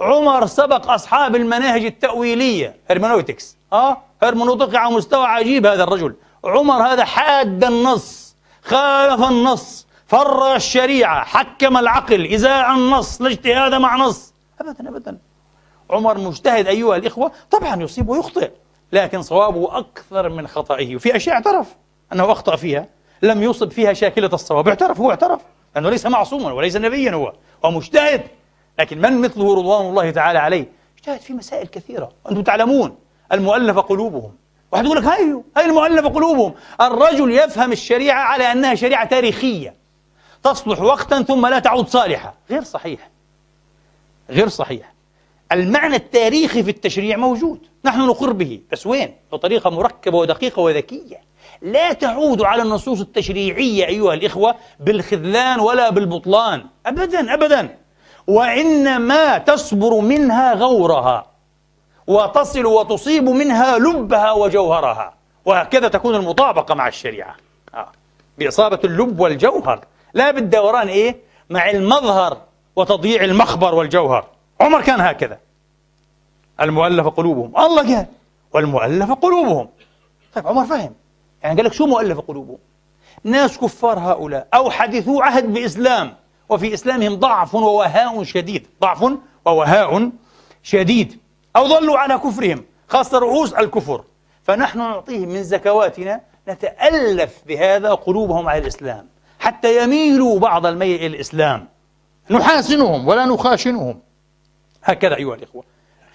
عمر سبق أصحاب المناهج التأويلية. هرمونوتكس آه؟ هرمونوتيك على مستوى عجيب هذا الرجل. عمر هذا حاد النص خالف النص فرغ الشريعة حكم العقل إزاء النص لا اجتهاد مع نص. أبدا أبدا. عمر مجتهد أيها الإخوة. طبعا يصيب ويخطئ لكن صوابه أكثر من خطئه. وفي أشياء اعترف أنه أخطأ فيها لم يصب فيها شاكلة الصواب. اعترف هو اعترف. لأنه ليس معصوما وليس نبيا هو هو مجتهد. لكن من مثله رضوان الله تعالى عليه؟ اجتهد في مسائل كثيرة وأنتم تعلمون المؤلف قلوبهم. واحد يقول لك هاي هاي المؤلف قلوبهم. الرجل يفهم الشريعة على أنها شريعة تاريخية. تصلح وقتا ثم لا تعود صالحة. غير صحيح. غير صحيح. المعنى التاريخي في التشريع موجود. نحن نقر به. بس وين؟ بطريقة مركبة ودقيقة وذكية. لا تعود على النصوص التشريعية أيها الإخوة بالخذلان ولا بالبطلان. أبدا أبدا. وإنما تصبر منها غورها وتصل وتصيب منها لبها وجوهرها. وهكذا تكون المطابقة مع الشريعة. آه. بإصابة اللب والجوهر. لا بالدوران إيه؟ مع المظهر وتضييع المخبر والجوهر. عمر كان هكذا. المؤلف قلوبهم. الله قال والمؤلف قلوبهم. طيب عمر فهم. يعني قال لك شو مؤلف قلوبهم ناس كفار هؤلاء أو حدثوا عهد بإسلام وفي إسلامهم ضعف ووهاء شديد. ضعف ووهاء شديد. أو ظلوا على كفرهم خاصة رؤوس الكفر. فنحن نعطيهم من زكواتنا نتألف بهذا قلوبهم على الإسلام. حتى يميلوا بعض الميل إلى الإسلام. نحاسنهم ولا نخاشنهم. هكذا أيها الإخوة.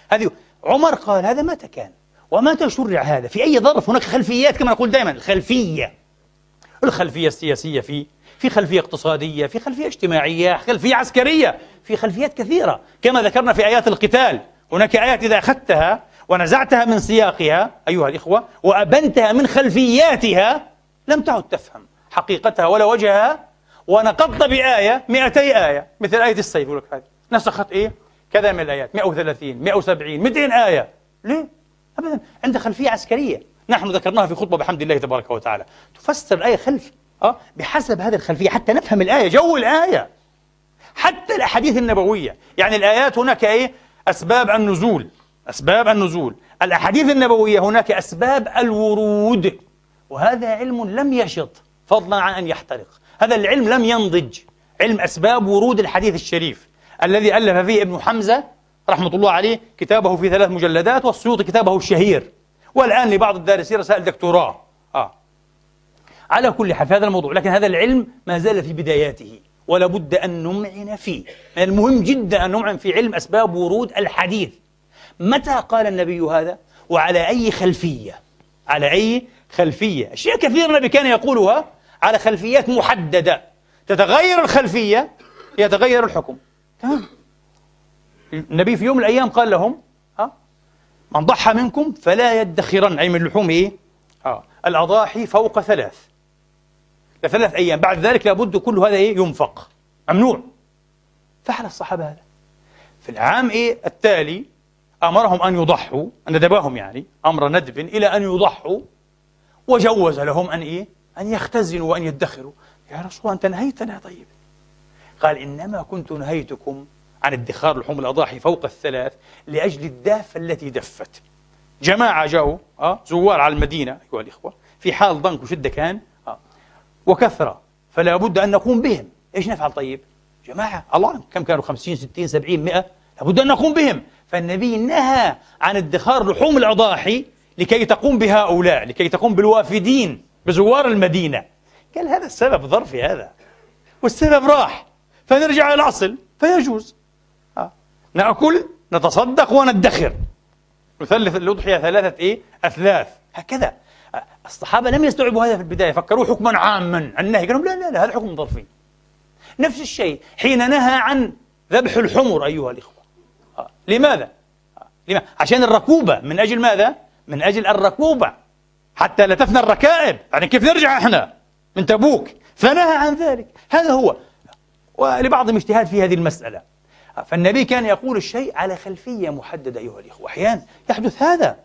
هذه عمر قال هذا متى كان؟ ومتى شرع هذا. في أي ظرف هناك خلفيات كما نقول دائما الخلفية. الخلفية السياسية في في خلفية اقتصادية في خلفية اجتماعية خلفية عسكرية في خلفيات كثيرة. كما ذكرنا في آيات القتال هناك آيات إذا أخذتها ونزعتها من سياقها أيها الإخوة وأبنتها من خلفياتها لم تعد تفهم حقيقتها ولا وجهها ونقضت بآية 200 آية. مثل آية السيف يقول لك هذه. نسخت إيه؟ كذا من الآيات. 130 170 200 آية. ليه؟ أبدا. عندها خلفية عسكرية. نحن ذكرناها في خطبة بحمد الله تبارك وتعالى. تفسر الآية خلف أه بحسب هذه الخلفية. حتى نفهم الآية جو الآية. حتى الأحاديث النبوية. يعني الآيات هناك إيه؟ أسباب النزول. أسباب النزول. الأحاديث النبوية هناك أسباب الورود. وهذا علم لم يشط. فضلا عن أن يحترق. هذا العلم لم ينضج. علم أسباب ورود الحديث الشريف. الذي ألف فيه ابن حمزة رحمة الله عليه كتابه في ثلاث مجلدات والسيوطي كتابه الشهير. والآن لبعض الدارسين رسائل دكتوراه آه. على كل حال في هذا الموضوع لكن هذا العلم ما زال في بداياته ولا بد أن نمعن فيه. من المهم جدا أن نمعن في علم أسباب ورود الحديث. متى قال النبي هذا؟ وعلى أي خلفية؟ على أي خلفية؟ أشياء كثيرة النبي كان يقولها على خلفيات محددة. تتغير الخلفية يتغير الحكم. تمام؟ النبي في يوم من الأيام قال لهم ها من ضحى منكم فلا يدخرن أي من لحوم إيه؟ آه. الأضاحي فوق ثلاث لثلاث أيام بعد ذلك لابد كل هذا إيه؟ ينفق ممنوع فعل الصحابة هذا في العام إيه التالي أمرهم أن يضحوا ندبهم يعني أمر ندب إلى أن يضحوا وجوز لهم أن إيه؟ أن يختزنوا وأن يدخروا يا رسول الله أنت نهيتنا طيب قال إنما كنت نهيتكم عن ادخار لحوم الأضاحي فوق الثلاث لأجل الدافة التي دفت جماعة جاءوا أه؟ زوار على المدينة أيها الإخوة في حال ضنك وشدة كان أه؟ وكثرة فلا بد أن نقوم بهم إيش نفعل طيب؟ جماعة الله كم كانوا 50 60 70 100 لابد أن نقوم بهم فالنبي نهى عن ادخار لحوم الأضاحي لكي تقوم بهؤلاء لكي تقوم بالوافدين بزوار المدينة قال هذا السبب ظرفي هذا والسبب راح فنرجع إلى الأصل فيجوز آه. نأكل نتصدق وندخر. نثلث الأضحية ثلاثة إيه؟ أثلاث. هكذا. الصحابة لم يستوعبوا هذا في البداية فكروا حكما عاما النهي. قالوا لا لا لا هذا حكم ظرفي نفس الشيء حين نهى عن ذبح الحمر أيها الإخوة. لماذا؟ لماذا؟ عشان الركوبة. من أجل ماذا؟ من أجل الركوبة. حتى لا تفنى الركائب. يعني كيف نرجع إحنا؟ من تبوك. فنهى عن ذلك. هذا هو. ولبعضهم اجتهاد في هذه المسألة. فالنبي كان يقول الشيء على خلفية محددة أيها الإخوة. أحيانا يحدث هذا.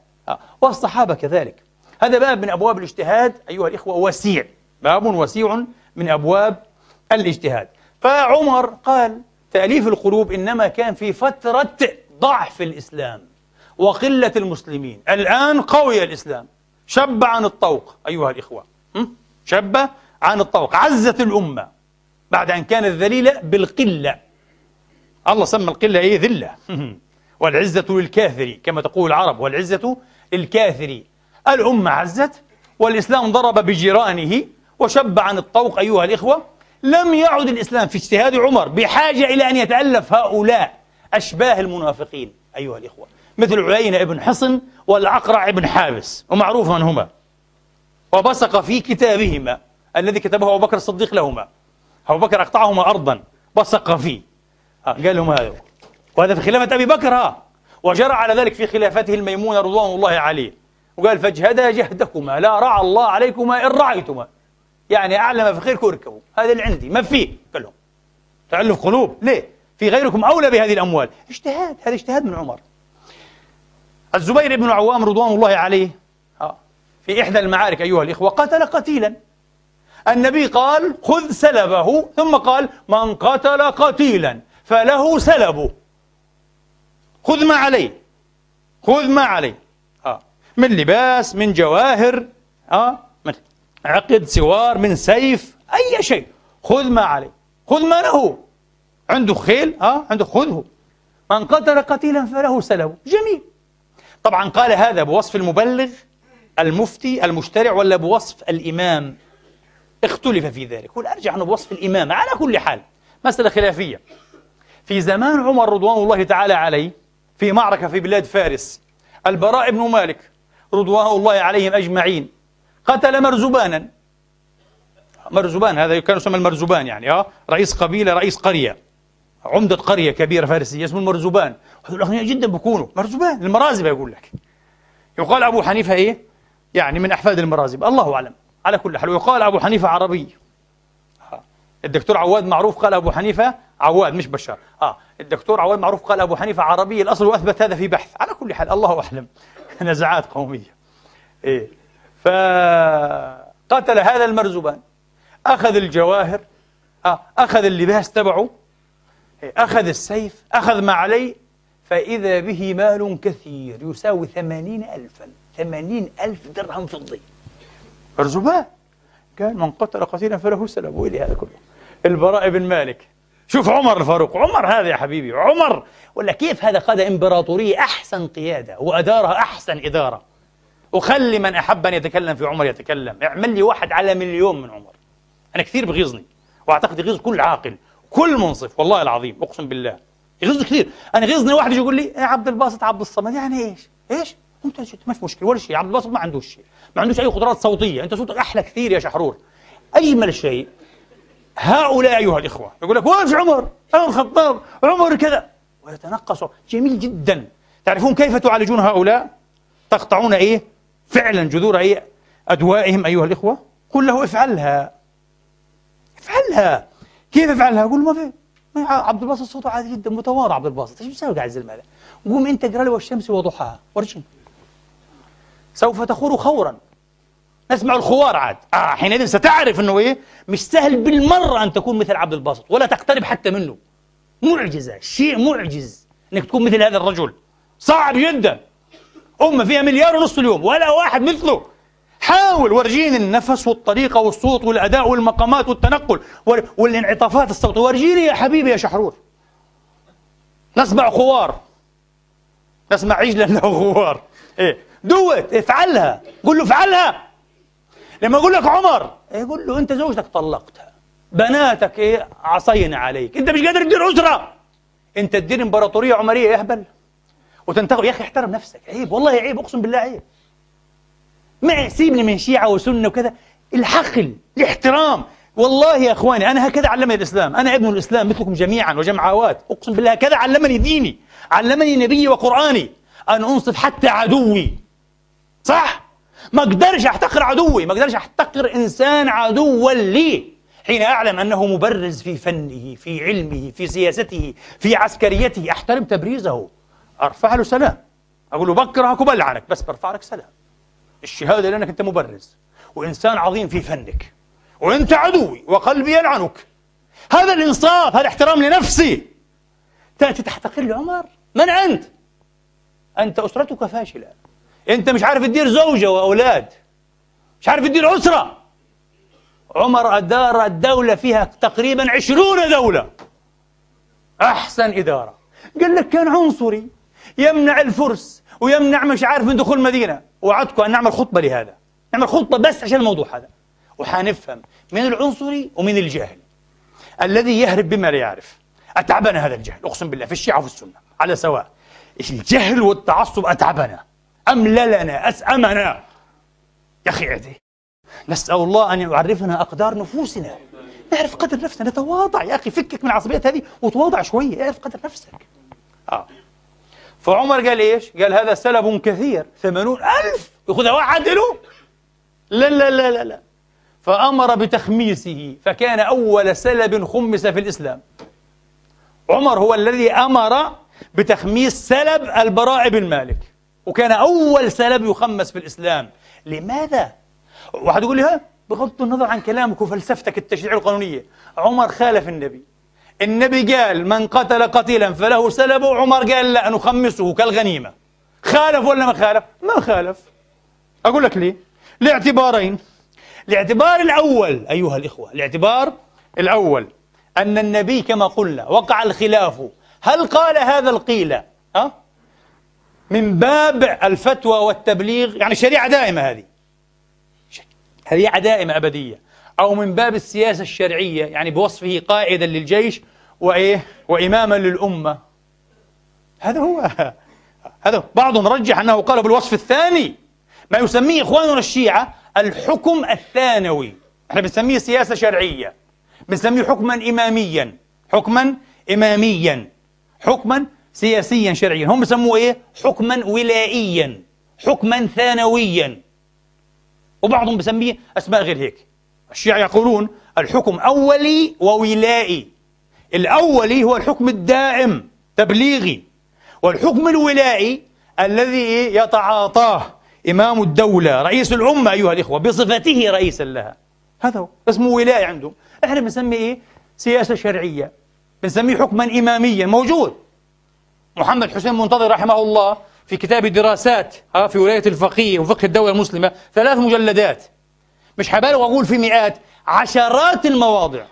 والصحابة كذلك. هذا باب من أبواب الاجتهاد أيها الإخوة وسيع. باب وسيع من أبواب الاجتهاد. فعمر قال تأليف القلوب إنما كان في فترة ضعف الإسلام وقلة المسلمين. الآن قوي الإسلام. شب عن الطوق أيها الإخوة. شب عن الطوق. عزت الأمة. بعد أن كانت ذليلة بالقلة. الله سمى القلة إيه؟ ذلة. والعزة للكافر كما تقول العرب والعزة للكافر. الأمة عزت والإسلام ضرب بجيرانه وشب عن الطوق أيها الإخوة. لم يعد الإسلام في اجتهاد عمر بحاجة إلى أن يتألف هؤلاء أشباه المنافقين أيها الإخوة. مثل عيينة ابن حصن والعقرع ابن حابس ومعروف من هما وبصق في كتابهما الذي كتبه أبو بكر الصديق لهما. أبو بكر أقطعهما أرضا. بصق فيه. قال لهم هذا؟ وهذا في خلافة أبي بكر ها. وجرى على ذلك في خلافته الميمونة رضوان الله عليه. وقال فاجهدا جهدكما لا رعى الله عليكما إن رعيتما. يعني أعلم في خيركم اركبوا هذا اللي عندي ما فيه قال لهم. تألف قلوب. ليه؟ في غيركم أولى بهذه الأموال. اجتهاد هذا اجتهاد من عمر. الزبير بن عوام رضوان الله عليه في إحدى المعارك أيها الإخوة قتل قتيلا. النبي قال خذ سلبه ثم قال من قتل قتيلا. فله سلبه خذ ما عليه. خذ ما عليه. آه. من لباس من جواهر آه. من عقد سوار من سيف أي شيء. خذ ما عليه. خذ ما له. عنده خيل آه. عنده خذه. من قتل قتيلا فله سلبه جميل. طبعا قال هذا بوصف المبلغ المفتي المشترع ولا بوصف الإمام. اختلف في ذلك. والأرجح أنه بوصف الإمامة على كل حال مسألة خلافية. في زمان عمر رضوان الله تعالى عليه في معركة في بلاد فارس البراء بن مالك رضوان الله عليهم أجمعين قتل مرزبانا. مرزبان هذا كان يسمى المرزبان يعني آه رئيس قبيلة رئيس قرية عمدة قرية كبيرة فارسية اسمه المرزبان. هذول أغنياء جدا بيكونوا مرزبان المرازب يقول لك. يقال أبو حنيفة إيه؟ يعني من أحفاد المرازب الله أعلم على كل حال. ويقال أبو حنيفة عربي. الدكتور عواد معروف قال أبو حنيفة عواد مش بشار. آه الدكتور عواد معروف قال أبو حنيفة عربي الأصل وأثبت هذا في بحث. على كل حال الله أعلم. [laughs] نزعات قومية. إيه. فقتل هذا المرزبان أخذ الجواهر. آه أخذ اللباس تبعه. إيه أخذ السيف أخذ ما عليه. فإذا به مال كثير يساوي ثمانين ألفا. ثمانين ألف درهم فضي. مرزبان قال من قتل قتيلا فله سلب ويلي هذا كله. البراء بن مالك. شوف عمر الفاروق عمر هذا يا حبيبي عمر. ولا كيف هذا قاد إمبراطورية أحسن قيادة وأدارها أحسن إدارة؟ وخلي من أحب أن يتكلم في عمر يتكلم. اعمل لي واحد على مليون من عمر. أنا كثير بغيظني وأعتقد يغيظ كل عاقل كل منصف والله العظيم أقسم بالله. يغيظني كثير. أنا يغيظني واحد يقول لي يا عبد الباسط عبد الصمد. يعني إيش؟ إيش؟ انت ما في مشكلة ولا شيء. عبد الباسط ما عندوش شيء. ما عندوش أي قدرات صوتية. أنت صوتك أحلى كثير يا شحرور. أجمل شيء هؤلاء أيها الإخوة يقول لك وين عمر؟ عمر الخطاب عمر كذا ويتنقص جميل جدا تعرفون كيف تعالجون هؤلاء؟ تقطعون إيه؟ فعلا جذور إيه؟ أدوائهم أيها الإخوة قل له افعلها افعلها كيف افعلها؟ قول ما في عبد الباسط صوته عادي جدا متواضع عبد الباسط إيش بيسوي قاعد الزلمه هذا؟ قوم انت اقرا والشمس وضحاها ورجيني سوف تخور خورا نسمع الخوار عاد. آه حينئذ ستعرف إنه إيه؟ مش سهل بالمرة أن تكون مثل عبد الباسط ولا تقترب حتى منه. معجزة شيء معجز إنك تكون مثل هذا الرجل. صعب جدا. أمة فيها مليار ونص اليوم ولا واحد مثله. حاول ورجيني النفس والطريقة والصوت والأداء والمقامات والتنقل والانعطافات الصوتيه ورجيني يا حبيبي يا شحرور. نسمع خوار. نسمع عجلا له خوار. إيه. دوت افعلها. قول له افعلها. لما أقول لك عمر يقول له أنت زوجتك طلقتها. بناتك إيه؟ عصين عليك. أنت مش قادر تدير أسرة. أنت تدير إمبراطورية عمرية يهبل وتنتقل. يا أخي احترم نفسك. عيب. والله عيب. أقسم بالله عيب. ما سيبني من شيعة وسنة وكذا. الحقل الاحترام. والله يا إخواني أنا هكذا علمني الإسلام. أنا ابن الإسلام مثلكم جميعا وجمعوات. أقسم بالله هكذا علمني ديني علمني نبيي وقرآني. أن أنصف حتى عدوي. صح؟ ما أقدرش أحتقر عدوي ما أقدرش أحتقر إنسان عدوا لي. حين أعلم أنه مبرز في فنه في علمه في سياسته في عسكريته. أحترم تبريزه. أرفع له سلام. أقول له بكرهك وبلعنك بس برفع لك سلام. الشهادة لأنك أنت مبرز. وإنسان عظيم في فنك. وأنت عدوي وقلبي يلعنك. هذا الإنصاف هذا احترام لنفسي. تأتي تحتقر لي عمر من أنت؟ أنت أسرتك فاشلة. انت مش عارف تدير زوجة وأولاد. مش عارف تدير أسرة. عمر أدار الدولة فيها تقريبا عشرون دولة. أحسن إدارة. قال لك كان عنصري. يمنع الفرس ويمنع مش عارف من دخول المدينة. وعدكم أن نعمل خطبة لهذا. نعمل خطبة بس عشان الموضوع هذا. وحنفهم من العنصري ومن الجاهل. الذي يهرب بما لا يعرف. أتعبنا هذا الجهل. أقسم بالله في الشيعة وفي السنة. على سواء. الجهل والتعصب أتعبنا. أمللنا أسأمنا. يا أخي اعدي نسأل الله أن يعرفنا أقدار نفوسنا. نعرف قدر نفسنا. نتواضع يا أخي فكك من العصبيات هذه وتواضع شوية. اعرف قدر نفسك. آه. فعمر قال إيش؟ قال هذا سلب كثير. ثمانون ألف. يأخذها واحد له لا لا لا لا لا. فأمر بتخميسه. فكان أول سلب خمس في الإسلام. عمر هو الذي أمر بتخميس سلب البراء بن مالك. وكان أول سلب يخمس في الإسلام. لماذا؟ واحد يقول لي ها بغض النظر عن كلامك وفلسفتك التشريع القانونية. عمر خالف النبي. النبي قال من قتل قتيلا فله سلبه عمر قال لا نخمسه كالغنيمة. خالف ولا ما خالف؟ ما خالف. أقول لك ليه؟ لاعتبارين. الاعتبار الأول أيها الإخوة الاعتبار الأول أن النبي كما قلنا وقع الخلاف. هل قال هذا القيل؟ أه؟ من باب الفتوى والتبليغ يعني شريعة دائمة هذه. شريعة دائمة أبدية. أو من باب السياسة الشرعية يعني بوصفه قائدا للجيش وإيه؟ وإماما للأمة. هذا هو. هذا بعضهم رجح أنه قال بالوصف الثاني ما يسميه إخواننا الشيعة الحكم الثانوي. إحنا بنسميه سياسة شرعية. بنسميه حكما إماميا. حكما إماميا. حكما سياسيا شرعيا. هم بسموه إيه؟ حكما ولائيا. حكما ثانويا. وبعضهم بسميه أسماء غير هيك. الشيعة يقولون الحكم أولي وولائي. الأولي هو الحكم الدائم تبليغي. والحكم الولائي الذي يتعاطاه إمام الدولة رئيس الأمة أيها الإخوة بصفته رئيسا لها. هذا هو. اسمه ولاية عندهم. إحنا بنسميه إيه؟ سياسة شرعية. بنسميه حكما إماميا. موجود. محمد حسين منتظر رحمه الله في كتاب دراسات في ولاية الفقيه وفقه الدولة المسلمة ثلاث مجلدات. مش حبالغ وأقول في مئات عشرات المواضع.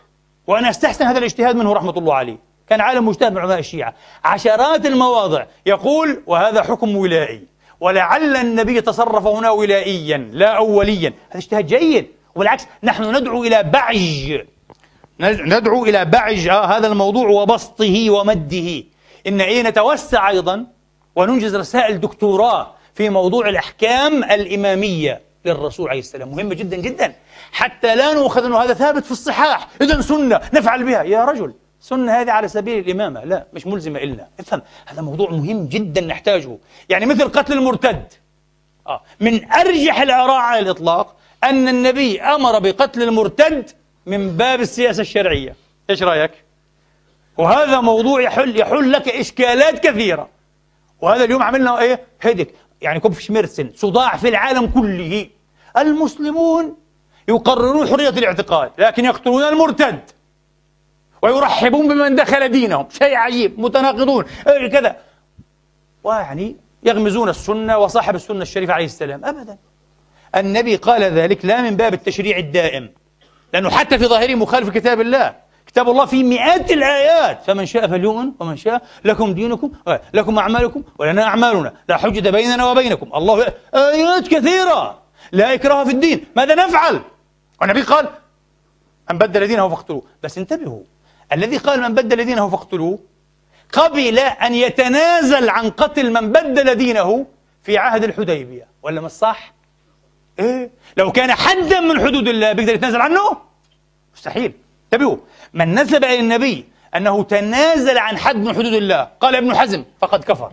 وأنا أستحسن هذا الاجتهاد منه رحمة الله عليه. كان عالم مجتهد من علماء الشيعة. عشرات المواضع. يقول وهذا حكم ولائي. ولعل النبي تصرف هنا ولائيا لا أوليا. هذا اجتهاد جيد. وبالعكس نحن ندعو إلى بعج. ندعو إلى بعج آه هذا الموضوع وبسطه ومده. إن إيه نتوسع أيضا وننجز رسائل دكتوراه في موضوع الأحكام الإمامية للرسول عليه السلام. مهمة جدا جدا. حتى لا نؤخذ أنه هذا ثابت في الصحاح. إذا سنة نفعل بها. يا رجل سنة هذه على سبيل الإمامة. لا مش ملزمة إلنا افهم هذا موضوع مهم جدا نحتاجه. يعني مثل قتل المرتد. آه. من أرجح الآراء على الإطلاق أن النبي أمر بقتل المرتد من باب السياسة الشرعية. إيش رأيك؟ وهذا موضوع يحل يحل لك إشكالات كثيرة. وهذا اليوم عملنا إيه؟ هيدك. يعني كوب شميرسن صداع في العالم كله. المسلمون يقررون حرية الاعتقاد لكن يقتلون المرتد. ويرحبون بمن دخل دينهم. شيء عجيب. متناقضون. إيه كذا. ويعني يغمزون السنة وصاحب السنة الشريفة عليه السلام. أبدا. النبي قال ذلك لا من باب التشريع الدائم. لأنه حتى في ظاهره مخالف كتاب الله. كتاب الله فيه مئات الآيات. فمن شاء فليؤمن ومن شاء لكم دينكم آه، لكم أعمالكم ولنا أعمالنا. لا حجة بيننا وبينكم. الله آيات كثيرة. لا إكراه في الدين. ماذا نفعل؟ والنبي قال من بدل دينه فاقتلوه. بس انتبهوا. الذي قال من بدل دينه فاقتلوه قبل أن يتنازل عن قتل من بدل دينه في عهد الحديبية. ولا مش صح؟ إيه؟ لو كان حدا من حدود الله بيقدر يتنازل عنه؟ مستحيل. انتبهوا من نسب إلى النبي أنه تنازل عن حد من حدود الله قال ابن حزم فقد كفر.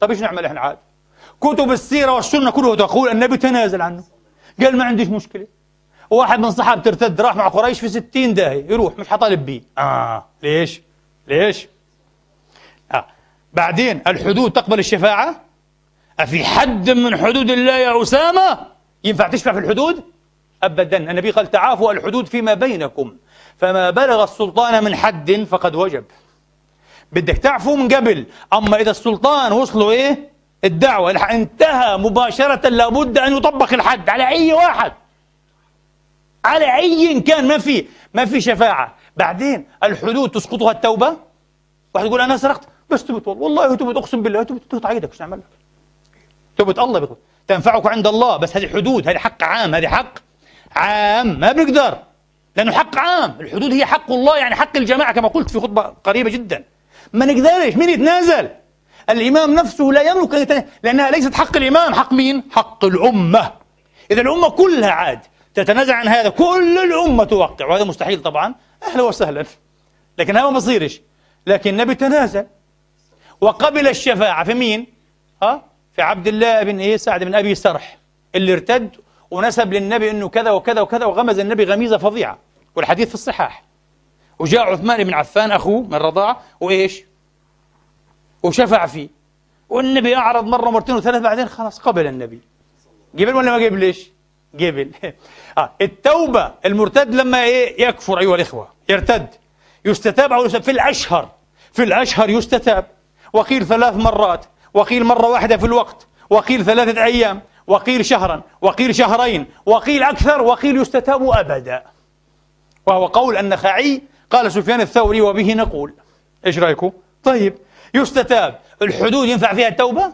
طيب إيش نعمل إحنا عاد؟ كتب السيرة والسنة كلها تقول النبي تنازل عنه. قال ما عنديش مشكلة. واحد من صحابة ارتد راح مع قريش في ستين داهية يروح مش حطالب بيه آه ليش؟ ليش؟ آه. بعدين الحدود تقبل الشفاعة؟ أفي حد من حدود الله يا أسامة؟ ينفع تشفع في الحدود؟ أبدا. النبي قال تعافوا الحدود فيما بينكم. فما بلغ السلطان من حد فقد وجب. بدك تعفو من قبل أما إذا السلطان وصلوا إيه؟ الدعوة انتهى مباشرة لابد أن يطبق الحد على أي واحد. على أي كان ما في ما في شفاعة. بعدين الحدود تسقطها التوبة؟ واحد يقول أنا سرقت؟ بس تبت والله. تبت أقسم بالله تبت تبت عيدك إيش نعمل لك؟ تبت الله بيقول تنفعك عند الله بس هذه حدود هذه حق عام هذه حق عام ما بنقدر. لأنه حق عام. الحدود هي حق الله يعني حق الجماعة كما قلت في خطبة قريبة جدا. ما نقدرش مين يتنازل؟ الإمام نفسه لا يملك أن يتنازل لأنها ليست حق الإمام. حق مين؟ حق الأمة. إذا الأمة كلها عاد تتنازل عن هذا كل الأمة توقع وهذا مستحيل طبعا. أهلا وسهلا. لكن هذا ما بصيرش. لكن النبي تنازل. وقبل الشفاعة في مين؟ ها؟ في عبد الله بن إيه؟ سعد بن أبي سرح اللي ارتد ونسب للنبي إنه كذا وكذا وكذا وغمز النبي غميزة فظيعة. والحديث في الصحاح. وجاء عثمان بن عفان أخوه من الرضاعة وإيش؟ وشفع فيه. والنبي أعرض مرة مرتين وثلاث بعدين خلاص قبل النبي. قبل ولا ما قبلش؟ قبل. [laughs] آه. التوبة المرتد لما إيه؟ يكفر أيها الإخوة. يرتد. يستتاب يستتاب. في الأشهر. في الأشهر يستتاب. وقيل ثلاث مرات. وقيل مرة واحدة في الوقت. وقيل ثلاثة أيام. وقيل شهرا. وقيل شهرين. وقيل أكثر. وقيل يستتاب أبدا. وهو قول النخعي قال سفيان الثوري وبه نقول إيش رأيكم؟ طيب يستتاب الحدود ينفع فيها التوبة؟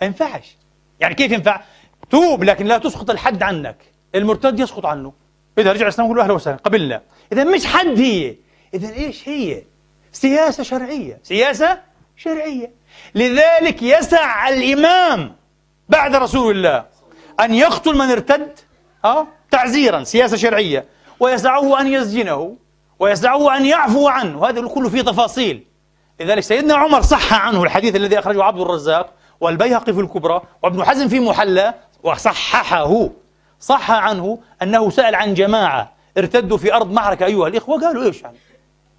ما ينفعش يعني كيف ينفع؟ توب لكن لا تسقط الحد عنك المرتد يسقط عنه إذا رجع الإسلام يقول أهلا وسهلا قبلنا إذا مش حد هي إذا إيش هي؟ سياسة شرعية سياسة شرعية لذلك يسع الإمام بعد رسول الله أن يقتل من ارتد أه؟ تعزيرا سياسة شرعية ويسعه أن يسجنه ويسعه أن يعفو عنه. وهذا كله فيه تفاصيل. لذلك سيدنا عمر صح عنه الحديث الذي أخرجه عبد الرزاق والبيهقي في الكبرى وابن حزم في محلى وصححه. صح عنه أنه سأل عن جماعة ارتدوا في أرض معركة أيها الإخوة قالوا إيش يعني؟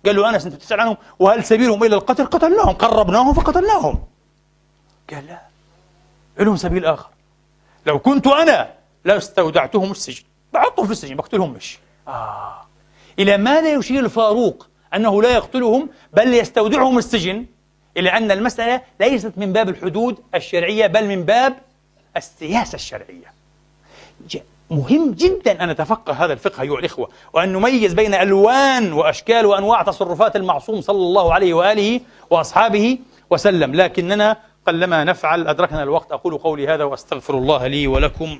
قال له أنس أنت تسأل عنهم وهل سبيلهم إلى القتل؟ قتلناهم. قربناهم فقتلناهم. قال لا. لهم سبيل آخر. لو كنت أنا لاستودعتهم السجن. بحطهم في السجن بقتلهم مش. آه. إلى ماذا يشير الفاروق أنه لا يقتلهم بل يستودعهم السجن؟ إلى أن المسألة ليست من باب الحدود الشرعية بل من باب السياسة الشرعية. مهم جدا أن نتفقه هذا الفقه أيها الإخوة وأن نميز بين ألوان وأشكال وأنواع تصرفات المعصوم صلى الله عليه وآله وأصحابه وسلم. لكننا قلما نفعل أدركنا الوقت أقول قولي هذا وأستغفر الله لي ولكم.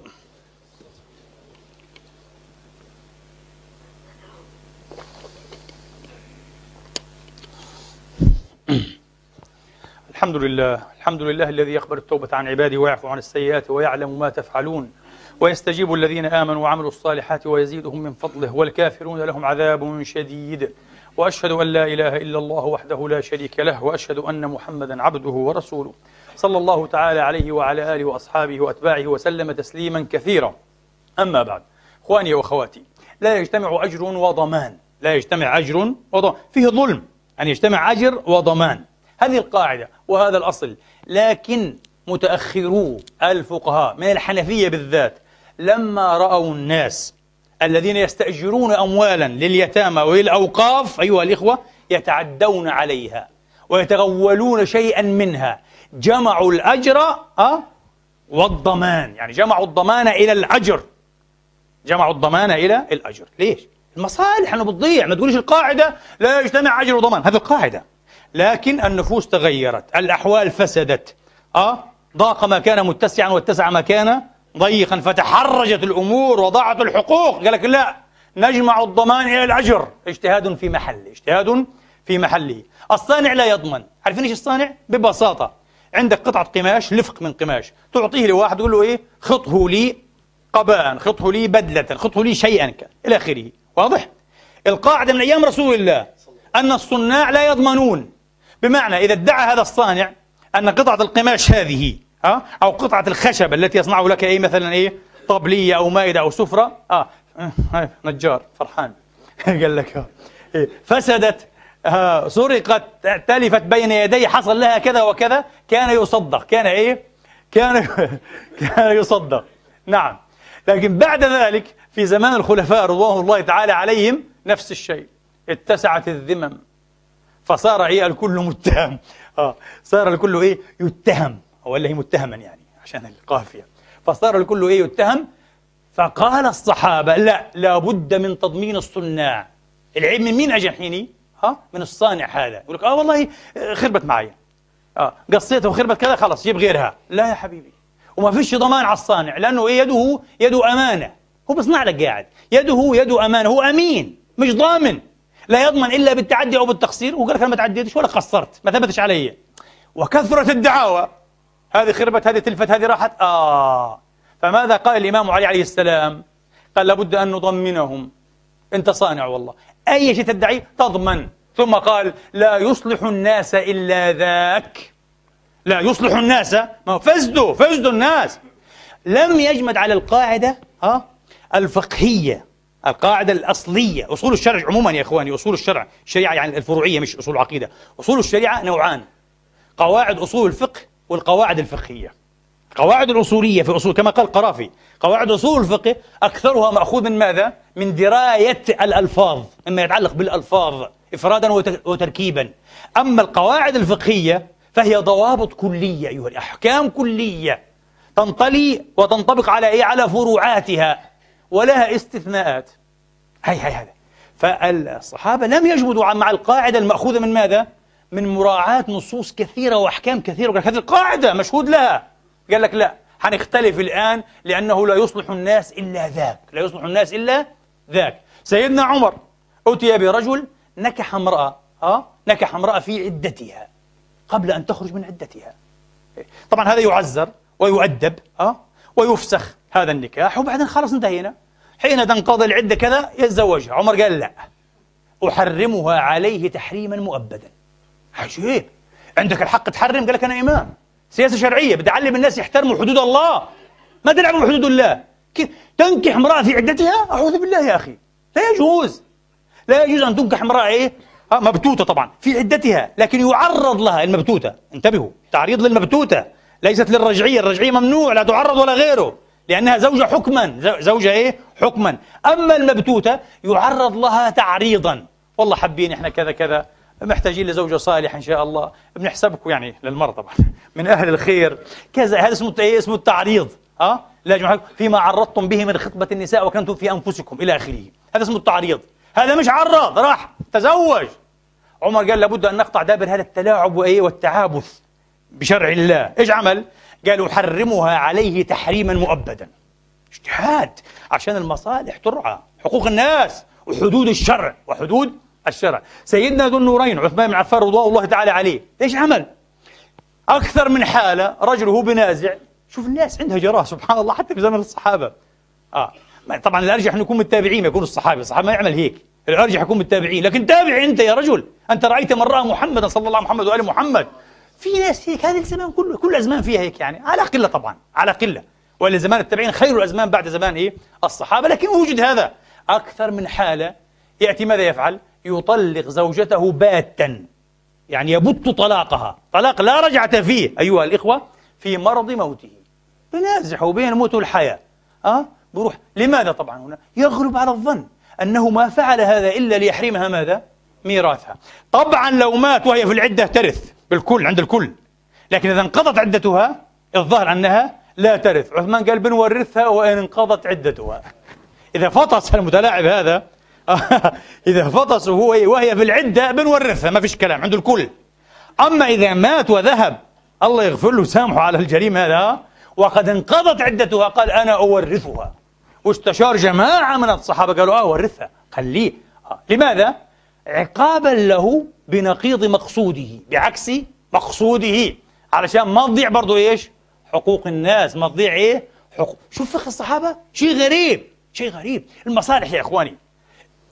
الحمد لله الحمد لله الذي يقبل التوبة عن عباده ويعفو عن السيئات ويعلم ما تفعلون ويستجيب الذين آمنوا وعملوا الصالحات ويزيدهم من فضله والكافرون لهم عذاب شديد وأشهد أن لا إله إلا الله وحده لا شريك له وأشهد أن محمدا عبده ورسوله صلى الله تعالى عليه وعلى آله وأصحابه وأتباعه وسلم تسليما كثيرا أما بعد إخواني وأخواتي لا يجتمع أجر وضمان لا يجتمع أجر وضمان فيه ظلم أن يجتمع أجر وضمان. هذه القاعدة وهذا الأصل. لكن متأخرو الفقهاء من الحنفية بالذات لما رأوا الناس الذين يستأجرون أموالا لليتامى وللأوقاف أيها الإخوة يتعدون عليها ويتغولون شيئا منها. جمعوا الأجر أه؟ والضمان. يعني جمعوا الضمان إلى الأجر. جمعوا الضمان إلى الأجر. ليش؟ المصالح أنه بتضيع. ما تقوليش القاعدة لا يجتمع أجر وضمان. هذه القاعدة. لكن النفوس تغيرت. الأحوال فسدت. أه؟ ضاق ما كان متسعا واتسع ما كان ضيقا. فتحرجت الأمور وضاعت الحقوق. قال لك لا نجمع الضمان إلى الأجر. اجتهاد في محله اجتهاد في محله. الصانع لا يضمن. عارفين إيش الصانع؟ ببساطة. عندك قطعة قماش لفق من قماش. تعطيه لواحد تقول له إيه؟ خطه لي قباء خطه لي بدلة خطه لي شيئا إلى آخره. واضح؟ القاعدة من أيام رسول الله أن الصناع لا يضمنون بمعنى إذا ادعى هذا الصانع أن قطعة القماش هذه؟ أو قطعة الخشب التي يصنعه لك أي مثلا إيه طبلية أو مائدة أو سفرة آه, آه نجار فرحان [laughs] قال لك إيه فسدت آه سرقت تلفت بين يدي حصل لها كذا وكذا كان يصدق كان إيه كان [laughs] كان يصدق نعم لكن بعد ذلك في زمان الخلفاء رضوان الله تعالى عليهم نفس الشيء اتسعت الذمم فصار إيه؟ الكل متهم. آه. صار الكل إيه؟ يتهم ولا هي متهما يعني عشان القافية. فصار الكل إيه؟ يتهم. فقال الصحابة لا لابد من تضمين الصناع. العيب من مين اجى حيني؟ ها؟ من الصانع هذا. يقول لك آه والله خربت معي آه. قصيتها وخربت كذا خلاص جيب غيرها. لا يا حبيبي. وما فيش ضمان على الصانع لأنه إيه؟ يده يده أمانة. هو بيصنع لك قاعد. يده يده امانه هو أمين مش ضامن. لا يضمن إلا بالتعدي أو بالتقصير وقال لك أنا ما تعديتش ولا قصرت ما ثبتش علي. وكثرت الدعاوى. هذه خربت هذه تلفت هذه راحت. آه. فماذا قال الإمام علي عليه السلام؟ قال لابد أن نضمنهم. أنت صانع والله. أي شيء تدعيه تضمن. ثم قال لا يصلح الناس إلا ذاك. لا يصلح الناس. ما فسدوا فسدوا الناس. لم يجمد على القاعدة. ها؟ الفقهية القاعدة الأصلية. أصول الشرع عموما يا إخواني أصول الشرع الشريعة يعني الفروعية مش أصول العقيدة أصول الشريعة نوعان قواعد أصول الفقه والقواعد الفقهية. قواعد الأصولية في أصول كما قال القرافي قواعد أصول الفقه أكثرها مأخوذ من ماذا؟ من دراية الألفاظ مما يتعلق بالألفاظ إفرادا وتركيبا. أما القواعد الفقهية فهي ضوابط كلية أيها الأحكام كلية تنطلي وتنطبق على إيه؟ على فروعاتها. ولها استثناءات هي هي هذا فالصحابة لم يجودوا مع القاعدة المأخوذة من ماذا؟ من مراعاة نصوص كثيرة وأحكام كثيرة هذه القاعدة مشهود لها قال لك لا حنختلف الآن لأنه لا يصلح الناس إلا ذاك لا يصلح الناس إلا ذاك سيدنا عمر أتي برجل نكح امرأة أه؟ نكح امرأة في عدتها قبل أن تخرج من عدتها طبعا هذا يعزر ويؤدب أه؟ ويفسخ هذا النكاح وبعدين خلاص انتهينا. حين تنقضي العدة كذا يتزوجها. عمر قال لا. أحرمها عليه تحريما مؤبدا. عجيب. عندك الحق تحرم؟ قال لك أنا إمام. سياسة شرعية. بدي أعلم الناس يحترموا حدود الله. ما تلعبوا بحدود الله. كيف تنكح امرأة في عدتها؟ أعوذ بالله يا أخي. لا يجوز. لا يجوز أن تنكح امرأة إيه؟ آه مبتوتة طبعا في عدتها. لكن يعرض لها المبتوتة. انتبهوا. تعريض للمبتوتة. ليست للرجعية. الرجعية ممنوع. لا تعرض ولا غيره. لأنها زوجة حكما. زوجة إيه؟ حكما. أما المبتوتة يعرض لها تعريضا. والله حابين إحنا كذا كذا. محتاجين لزوجة صالحة إن شاء الله. بنحسبكم يعني للمرة طبعا. [laughs] من أهل الخير. كذا. هذا اسمه إيه؟ اسمه التعريض. ها؟ لا جماعة فيما عرضتم به من خطبة النساء وكنتم في أنفسكم إلى آخره. هذا اسمه التعريض. هذا مش عرض. راح. تزوج. عمر قال لابد أن نقطع دابر هذا التلاعب وإيه؟ والتعابث. بشرع الله. إيش عمل؟ قال أحرمها عليه تحريما مؤبدا. اجتهاد عشان المصالح ترعى. حقوق الناس وحدود الشرع وحدود الشرع. سيدنا ذو النورين عثمان بن عفان رضوان الله تعالى عليه إيش عمل؟ أكثر من حالة رجل هو بنازع. شوف الناس عندها جراءة سبحان الله حتى في زمن الصحابة. آه. طبعا الأرجح أن يكون التابعين يكون الصحابة. الصحابة ما يعمل هيك. الأرجح يكون التابعين. لكن تابع أنت يا رجل. أنت رأيت من رأى محمدا صلى الله عليه محمد وآل محمد. في ناس هيك هذا الزمان كله كل الأزمان فيها هيك يعني على قلة طبعا على قلة. ولا زمان التابعين خير الأزمان بعد زمان إيه؟ الصحابة. لكن وجد هذا أكثر من حالة يأتي ماذا يفعل؟ يطلق زوجته باتا. يعني يبت طلاقها. طلاق لا رجعة فيه أيها الإخوة في مرض موته. بنازحه بين الموت والحياة. أه؟ بروح. لماذا طبعا هنا؟ يغلب على الظن أنه ما فعل هذا إلا ليحرمها ماذا؟ ميراثها. طبعا لو مات وهي في العدة ترث. بالكل عند الكل. لكن إذا انقضت عدتها الظاهر أنها لا ترث. عثمان قال بنورثها وإن انقضت عدتها. إذا فطس المتلاعب هذا [laughs] إذا فطس وهو وهي في العدة بنورثها. ما فيش كلام عند الكل. أما إذا مات وذهب الله يغفر له سامحه على الجريمة هذا. وقد انقضت عدتها قال أنا أورثها. واستشار جماعة من الصحابة قالوا آه ورثها خليه آه. لماذا؟ عقابا له بنقيض مقصوده بعكس مقصوده. علشان ما تضيع برضه إيش؟ حقوق الناس. ما تضيع إيه؟ حقوق. شوف فقه الصحابة شيء غريب شيء غريب. المصالح يا إخواني.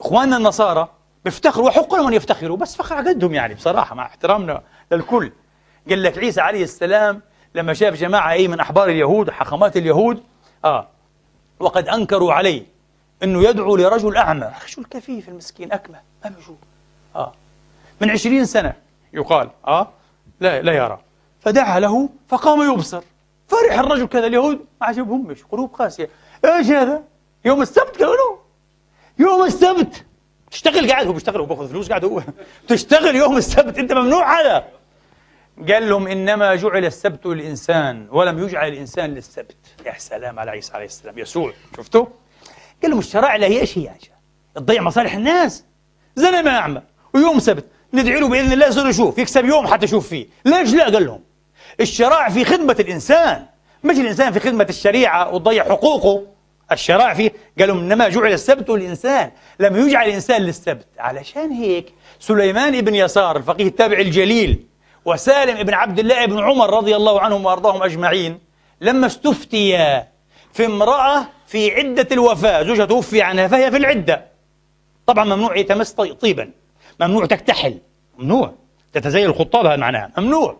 إخواننا النصارى بيفتخروا وحق لهم ان يفتخروا بس فخر على قدهم يعني بصراحة مع احترامنا للكل. قال لك عيسى عليه السلام لما شاف جماعة اي من أحبار اليهود حخامات اليهود آه وقد أنكروا عليه إنه يدعو لرجل أعمى. شو الكفيف المسكين أكمة. ما بيشوف آه. من عشرين سنة يقال آه لا لا يرى. فدعا له فقام يبصر. فرح الرجل كذا اليهود ما عجبهم مش قلوب قاسية. إيش هذا؟ يوم السبت قالوا يوم السبت. تشتغل قاعد هو بيشتغل هو بياخذ فلوس قاعد هو تشتغل يوم السبت أنت ممنوع هذا. قال لهم إنما جعل السبت للإنسان ولم يجعل الإنسان للسبت. يا سلام على عيسى عليه السلام يسوع. شفتوا؟ قال لهم الشرائع لا هي إيش هي تضيع مصالح الناس. زلمة أعمى. ويوم سبت ندعي له بإذن الله يصير يشوف يكسب يوم حتى يشوف فيه. ليش لا؟ قال لهم الشرائع في خدمة الإنسان. مش الإنسان في خدمة الشريعة وتضيع حقوقه. الشرائع فيه قالوا إنما جعل السبت للإنسان. لم يجعل الإنسان للسبت. علشان هيك سليمان بن يسار الفقيه التابع الجليل وسالم بن عبد الله بن عمر رضي الله عنهم وأرضاهم أجمعين لما استفتيا في امرأة في عدة الوفاة زوجها توفي عنها فهي في العدة. طبعا ممنوع يتمس طيبا. ممنوع تكتحل. ممنوع. تتزين الخطاب هذا معناها. ممنوع.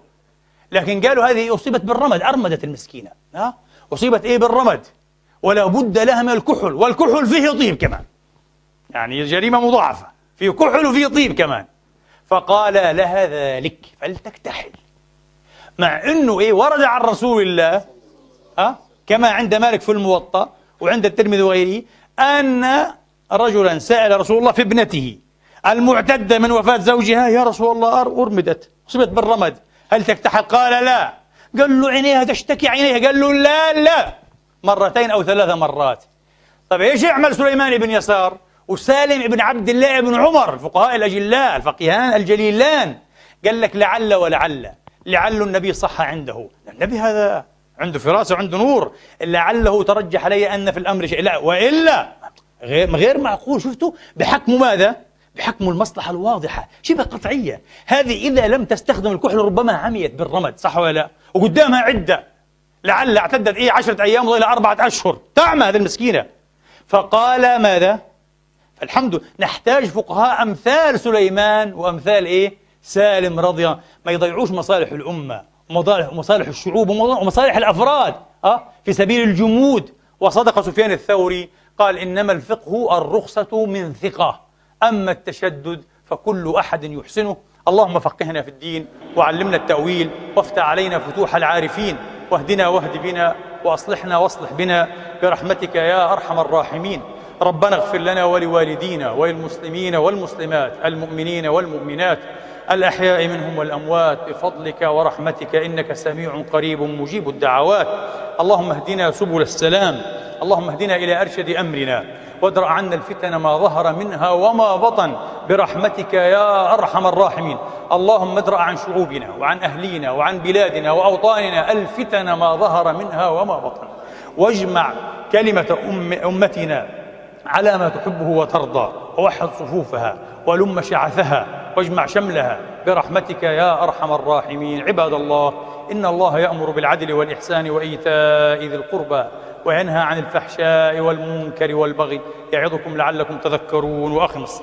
لكن قالوا هذه أصيبت بالرمد أرمدت المسكينة. ها؟ أصيبت إيه بالرمد؟ ولا بد لها من الكحل والكحل فيه طيب كمان. يعني جريمة مضاعفة. فيه كحل وفيه طيب كمان. فقال لها ذلك فلتكتحل. مع إنه إيه ورد عن رسول الله أه؟ كما عند مالك في الموطأ وعند الترمذي وغيره أن رجلا سأل رسول الله في ابنته المعتدة من وفاة زوجها يا رسول الله أرمدت. أصيبت بالرمد. هل تكتحل؟ قال لا. قال له عينيها تشتكي عينيها. قال له لا لا. مرتين أو ثلاث مرات. طيب إيش يعمل سليمان بن يسار وسالم بن عبد الله بن عمر الفقهاء الأجلاء الفقيهان الجليلان؟ قال لك لعل ولعل. لعل النبي صح عنده. النبي هذا عنده فراسة وعنده نور. لعله ترجح علي أن في الأمر شيء. لا وإلا غير, غير معقول. شفتوا؟ بحكم ماذا؟ بحكم المصلحة الواضحة. شبه قطعية. هذه إذا لم تستخدم الكحل ربما عميت بالرمد. صح ولا لا؟ وقدامها عدة. لعل اعتدت إيه عشرة أيام وإلى أربعة أشهر. تعمى هذه المسكينة. فقال ماذا؟ فالحمد نحتاج فقهاء أمثال سليمان وأمثال إيه؟ سالم رضي ما يضيعوش مصالح الأمة ومصالح الشعوب ومصالح الأفراد. أه؟ في سبيل الجمود. وصدق سفيان الثوري قال إنما الفقه الرخصة من ثقة. أما التشدد فكل أحد يحسنه. اللهم فقهنا في الدين وعلمنا التأويل وافتح علينا فتوح العارفين واهدنا واهد بنا وأصلحنا واصلح بنا برحمتك يا أرحم الراحمين. ربنا اغفر لنا ولوالدينا وللمسلمين والمسلمات المؤمنين والمؤمنات الأحياء منهم والأموات بفضلك ورحمتك إنك سميع قريب مجيب الدعوات. اللهم اهدنا سبل السلام. اللهم اهدنا إلى أرشد أمرنا. وادرأ عنا الفتن ما ظهر منها وما بطن برحمتك يا أرحم الراحمين. اللهم ادرأ عن شعوبنا وعن أهلينا وعن بلادنا وأوطاننا الفتن ما ظهر منها وما بطن. واجمع كلمة أم أمتنا على ما تحبه وترضى ووحد صفوفها ولم شعثها واجمع شملها برحمتك يا أرحم الراحمين. عباد الله إن الله يأمر بالعدل والإحسان وإيتاء ذي القربى وينهى عن الفحشاء والمنكر والبغي يعظكم لعلكم تذكرون وأخمس